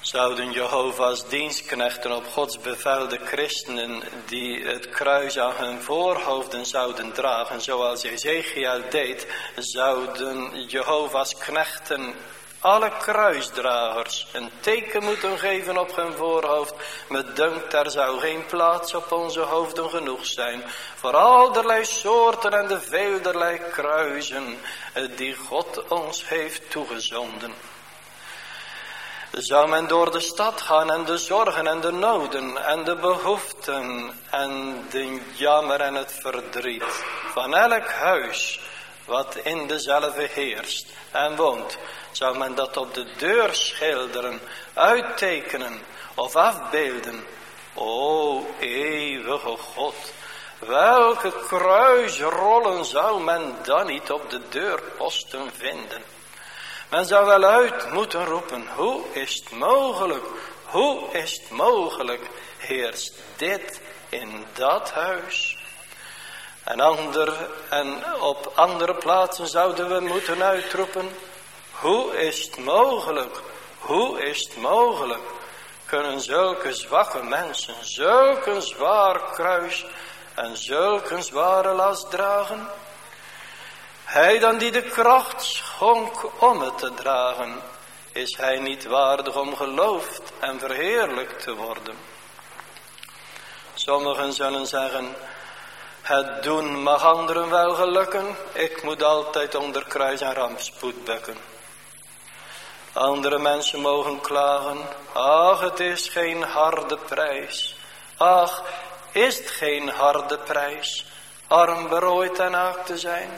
Zouden Jehovah's dienstknechten op Gods bevel de christenen die het kruis aan hun voorhoofden zouden dragen, zoals Ezekiel deed, zouden Jehovah's knechten alle kruisdragers een teken moeten geven op hun voorhoofd. Met dunkt, er zou geen plaats op onze hoofden genoeg zijn. Voor allerlei soorten en de veelderlei kruisen die God ons heeft toegezonden. Zou men door de stad gaan en de zorgen en de noden en de behoeften en de jammer en het verdriet van elk huis wat in dezelfde heerst en woont, zou men dat op de deur schilderen, uittekenen of afbeelden. O eeuwige God, welke kruisrollen zou men dan niet op de deurposten vinden? Men zou wel uit moeten roepen, hoe is het mogelijk, hoe is het mogelijk, heerst dit in dat huis? En, ander, en op andere plaatsen zouden we moeten uitroepen, hoe is het mogelijk, hoe is het mogelijk, kunnen zulke zwakke mensen zulke zwaar kruis en zulke zware last dragen? Hij dan die de kracht schonk om het te dragen, is hij niet waardig om geloofd en verheerlijkt te worden. Sommigen zullen zeggen, het doen mag anderen wel gelukken, ik moet altijd onder kruis en rampspoed bukken. Andere mensen mogen klagen, ach het is geen harde prijs. Ach, is het geen harde prijs, arm berooid en naakt te zijn.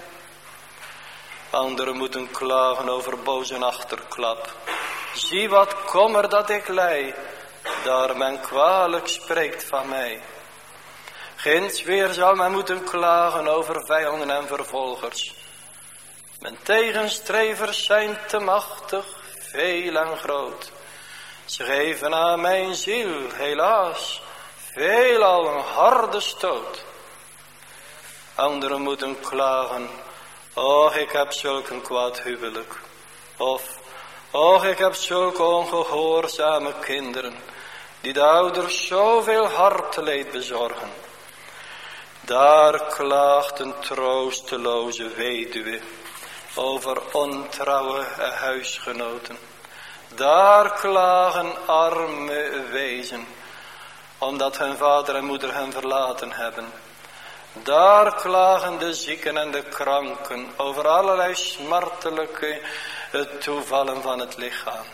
Anderen moeten klagen over boze achterklap. Zie wat kommer dat ik lei, daar men kwalijk spreekt van mij. Ginds weer zou men moeten klagen over vijanden en vervolgers. Mijn tegenstrevers zijn te machtig, veel en groot. Ze geven aan mijn ziel, helaas, veelal een harde stoot. Anderen moeten klagen, och ik heb zulk een kwaad huwelijk. Of, och ik heb zulke ongehoorzame kinderen, die de ouders zoveel harteleed bezorgen. Daar klaagt een troosteloze weduwe over ontrouwe huisgenoten. Daar klagen arme wezen, omdat hun vader en moeder hen verlaten hebben. Daar klagen de zieken en de kranken over allerlei smartelijke toevallen van het lichaam.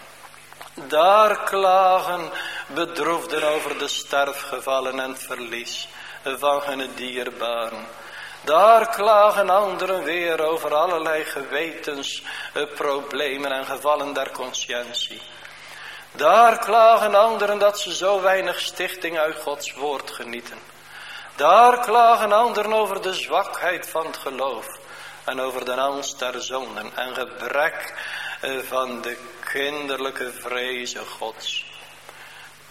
Daar klagen bedroefden over de sterfgevallen en verlies van hun dierbaren. Daar klagen anderen weer over allerlei gewetensproblemen en gevallen der conscientie. Daar klagen anderen dat ze zo weinig stichting uit Gods woord genieten. Daar klagen anderen over de zwakheid van het geloof en over de angst der zonden en gebrek van de kinderlijke vrezen Gods.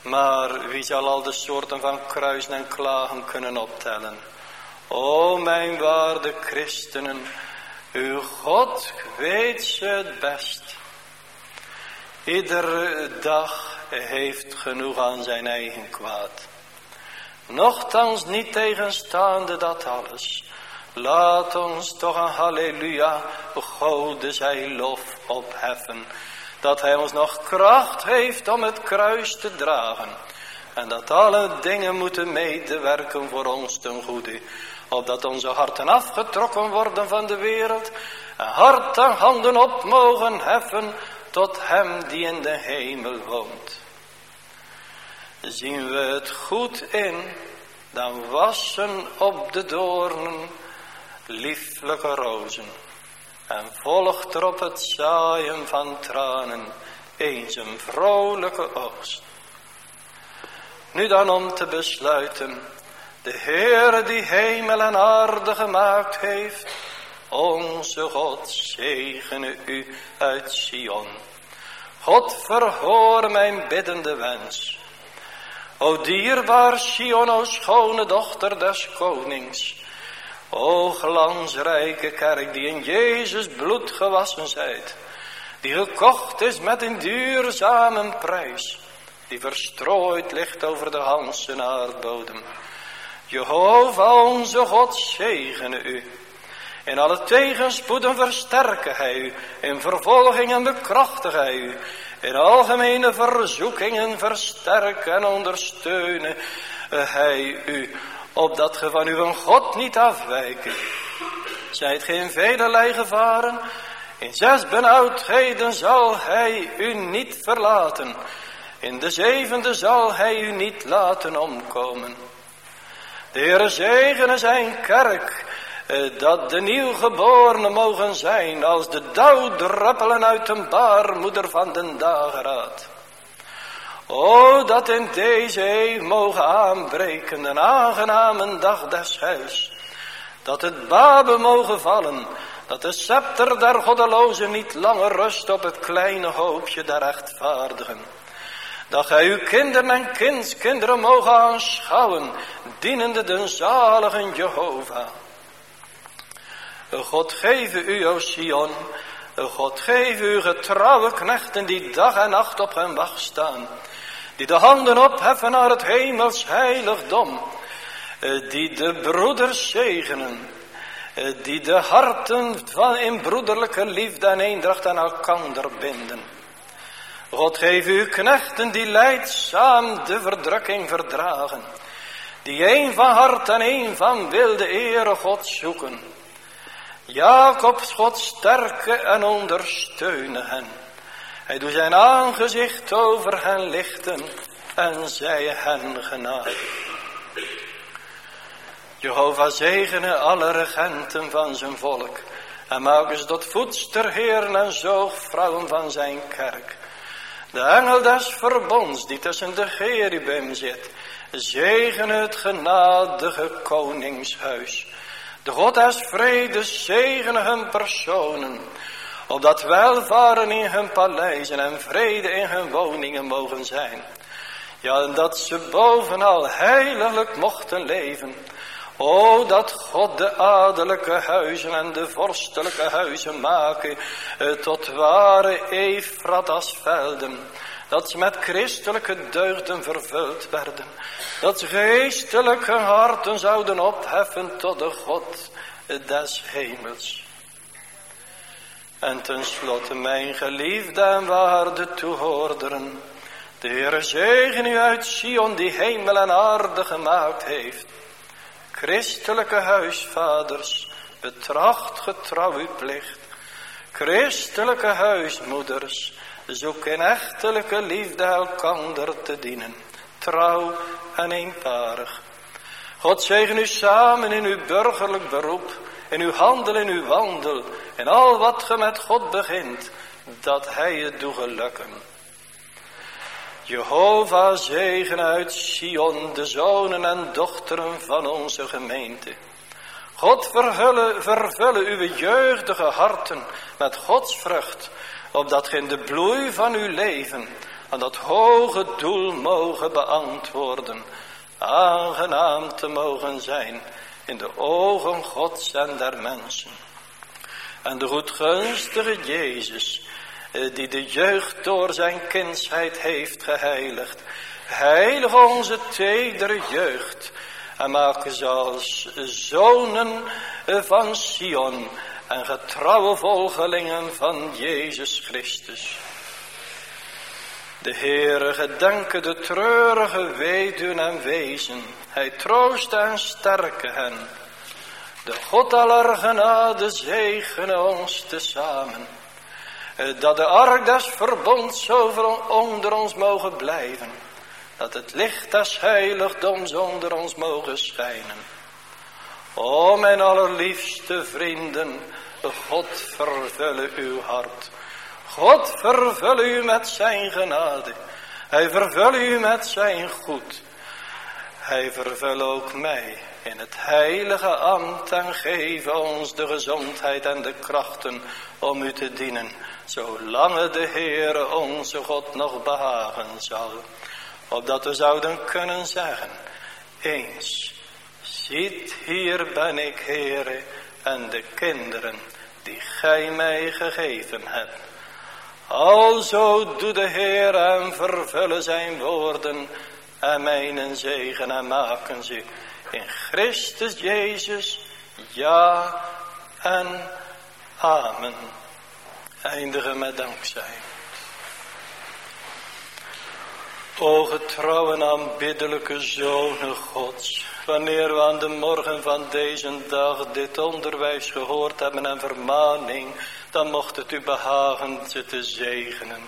Maar wie zal al de soorten van kruisen en klagen kunnen optellen? O mijn waarde christenen, uw God weet ze het best. Iedere dag heeft genoeg aan zijn eigen kwaad. Nochtans niet tegenstaande dat alles. Laat ons toch een halleluja, gode zij lof opheffen. Dat hij ons nog kracht heeft om het kruis te dragen. En dat alle dingen moeten medewerken voor ons ten goede opdat onze harten afgetrokken worden van de wereld en hart en handen op mogen heffen tot hem die in de hemel woont. Zien we het goed in, dan wassen op de doornen lieflijke rozen en volgt er op het zaaien van tranen eens een vrolijke oogst. Nu dan om te besluiten de Heere die hemel en aarde gemaakt heeft, onze God zegene u uit Sion. God verhoor mijn biddende wens. O dierbaar Sion, o schone dochter des konings. O glansrijke kerk die in Jezus bloed gewassen zijt. Die gekocht is met een duurzame prijs. Die verstrooid ligt over de Hansen aardbodem. Jehovah onze God zegene u. In alle tegenspoeden versterken hij u. In vervolgingen bekrachtigen hij u. In algemene verzoekingen versterken en ondersteunen hij u. Opdat ge van uw God niet afwijken. Zijt geen velerlei gevaren. In zes benauwdheden zal hij u niet verlaten. In de zevende zal hij u niet laten omkomen. De Heer zegene zijn kerk, eh, dat de nieuwgeborenen mogen zijn als de dauwdruppelen uit een baarmoeder van den dageraad. O, dat in deze eeuw mogen aanbreken, een aangename dag des huis. Dat het baben mogen vallen, dat de scepter der goddelozen niet langer rust op het kleine hoopje der rechtvaardigen. Dat gij uw kinderen en kindskinderen mogen aanschouwen, dienende den zaligen Jehovah. God geven u, o Sion, God geven u getrouwe knechten die dag en nacht op hen wacht staan. Die de handen opheffen naar het hemels heiligdom. Die de broeders zegenen. Die de harten van in broederlijke liefde en eendracht aan elkander binden. God geef u knechten die leidzaam de verdrukking verdragen. Die een van hart en een van wilde ere God zoeken. Jacobs God sterken en ondersteunen hen. Hij doet zijn aangezicht over hen lichten en zij hen genade. Jehovah zegene alle regenten van zijn volk En maak eens tot voedster heren en zoogvrouwen van zijn kerk. De engel des verbonds die tussen de gerubim zit. Zegen het genadige koningshuis. De God des vredes zegene hun personen. Opdat welvaren in hun paleizen en vrede in hun woningen mogen zijn. Ja, en dat ze bovenal heiliglijk mochten leven. O, dat God de adellijke huizen en de vorstelijke huizen maken eh, tot ware Efratasvelden. Dat ze met christelijke deugden vervuld werden. Dat ze geestelijke harten zouden opheffen tot de God des hemels. En tenslotte mijn geliefde en waarde toehoorderen. De Heer zegen u uit Sion die hemel en aarde gemaakt heeft. Christelijke huisvaders, betracht getrouw uw plicht. Christelijke huismoeders, zoek in echtelijke liefde elkander te dienen. Trouw en eenparig. God zegen u samen in uw burgerlijk beroep, in uw handel, in uw wandel, in al wat ge met God begint, dat hij het doet gelukken. Jehovah zegen uit Sion de zonen en dochteren van onze gemeente. God vervullen, vervullen uw jeugdige harten met Gods vrucht, opdat ge in de bloei van uw leven aan dat hoge doel mogen beantwoorden, aangenaam te mogen zijn in de ogen Gods en der mensen. En de goedgunstige Jezus, eh, die de jeugd door zijn kindsheid heeft geheiligd. Heilig onze tedere jeugd en maak ze als zonen eh, van Sion en getrouwe volgelingen van Jezus Christus. De Heere gedenke de treurige weduwen en wezen. Hij troost en sterke hen. De God aller genade zegene ons tezamen. Dat de ark des verbonds over onder ons mogen blijven. Dat het licht des heiligdoms onder ons mogen schijnen. O mijn allerliefste vrienden, God vervullen uw hart. God vervullen u met zijn genade. Hij vervullen u met zijn goed. Hij vervult ook mij in het heilige ambt en geven ons de gezondheid en de krachten om u te dienen zolang de Heere onze God nog behagen zal, opdat we zouden kunnen zeggen, eens, ziet hier ben ik Heere en de kinderen die gij mij gegeven hebt. Alzo doe de Heer en vervullen zijn woorden en mijn zegen en maken ze in Christus Jezus, ja en amen eindigen met dankzij. O getrouwe en aanbiddelijke zonen Gods, wanneer we aan de morgen van deze dag dit onderwijs gehoord hebben en vermaning, dan mocht het u behagen ze te zegenen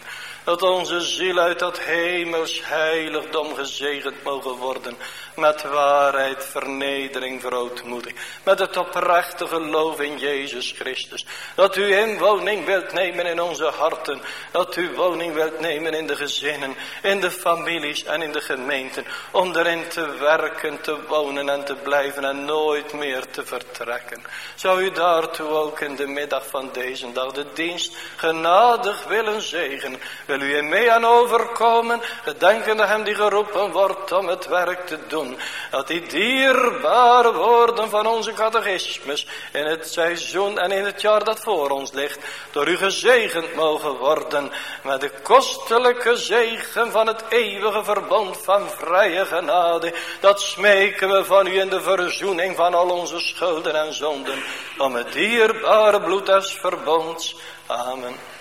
dat onze ziel uit dat hemels heiligdom gezegend mogen worden. Met waarheid, vernedering, verootmoeding. Met het oprechte geloof in Jezus Christus. Dat u inwoning wilt nemen in onze harten. Dat u woning wilt nemen in de gezinnen, in de families en in de gemeenten. Om erin te werken, te wonen en te blijven en nooit meer te vertrekken. Zou u daartoe ook in de middag van deze dag de dienst genadig willen zegenen wil u hem mee aan overkomen, gedenkende hem die geroepen wordt om het werk te doen. Dat die dierbare woorden van onze catechismus in het seizoen en in het jaar dat voor ons ligt, door u gezegend mogen worden met de kostelijke zegen van het eeuwige verbond van vrije genade. Dat smeken we van u in de verzoening van al onze schulden en zonden, om het dierbare bloed des verbonds. Amen.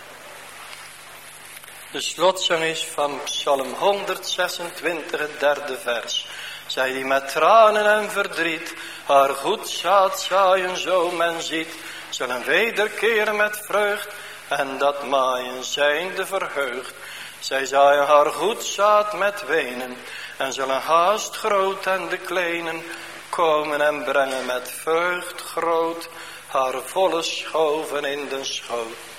De slotzang is van Psalm 126, het derde vers. Zij die met tranen en verdriet haar goed zaad zaaien, zo men ziet, zullen wederkeren met vreugd en dat maaien zijnde verheugd. Zij zaaien haar goed zaad met wenen en zullen haast groot en de kleinen komen en brengen met vreugd groot haar volle schoven in de schoot.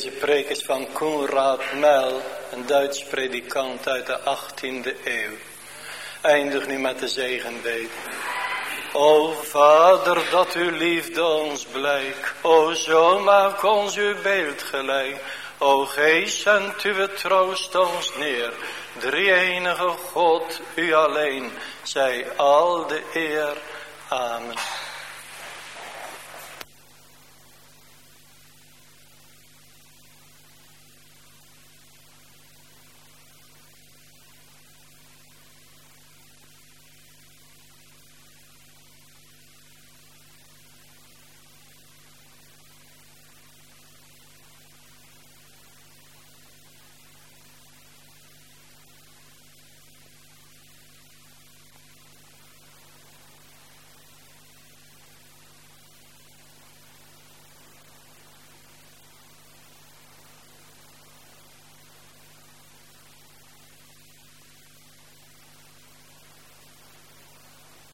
Deze preek is van Koenraad Mel, een Duits predikant uit de 18e eeuw. Eindig nu met de zegenbeden. O Vader, dat uw liefde ons blijk. O zo maak ons uw beeld gelijk. O Geest, zendt uw troost ons neer. Drie enige God, u alleen, zij al de eer.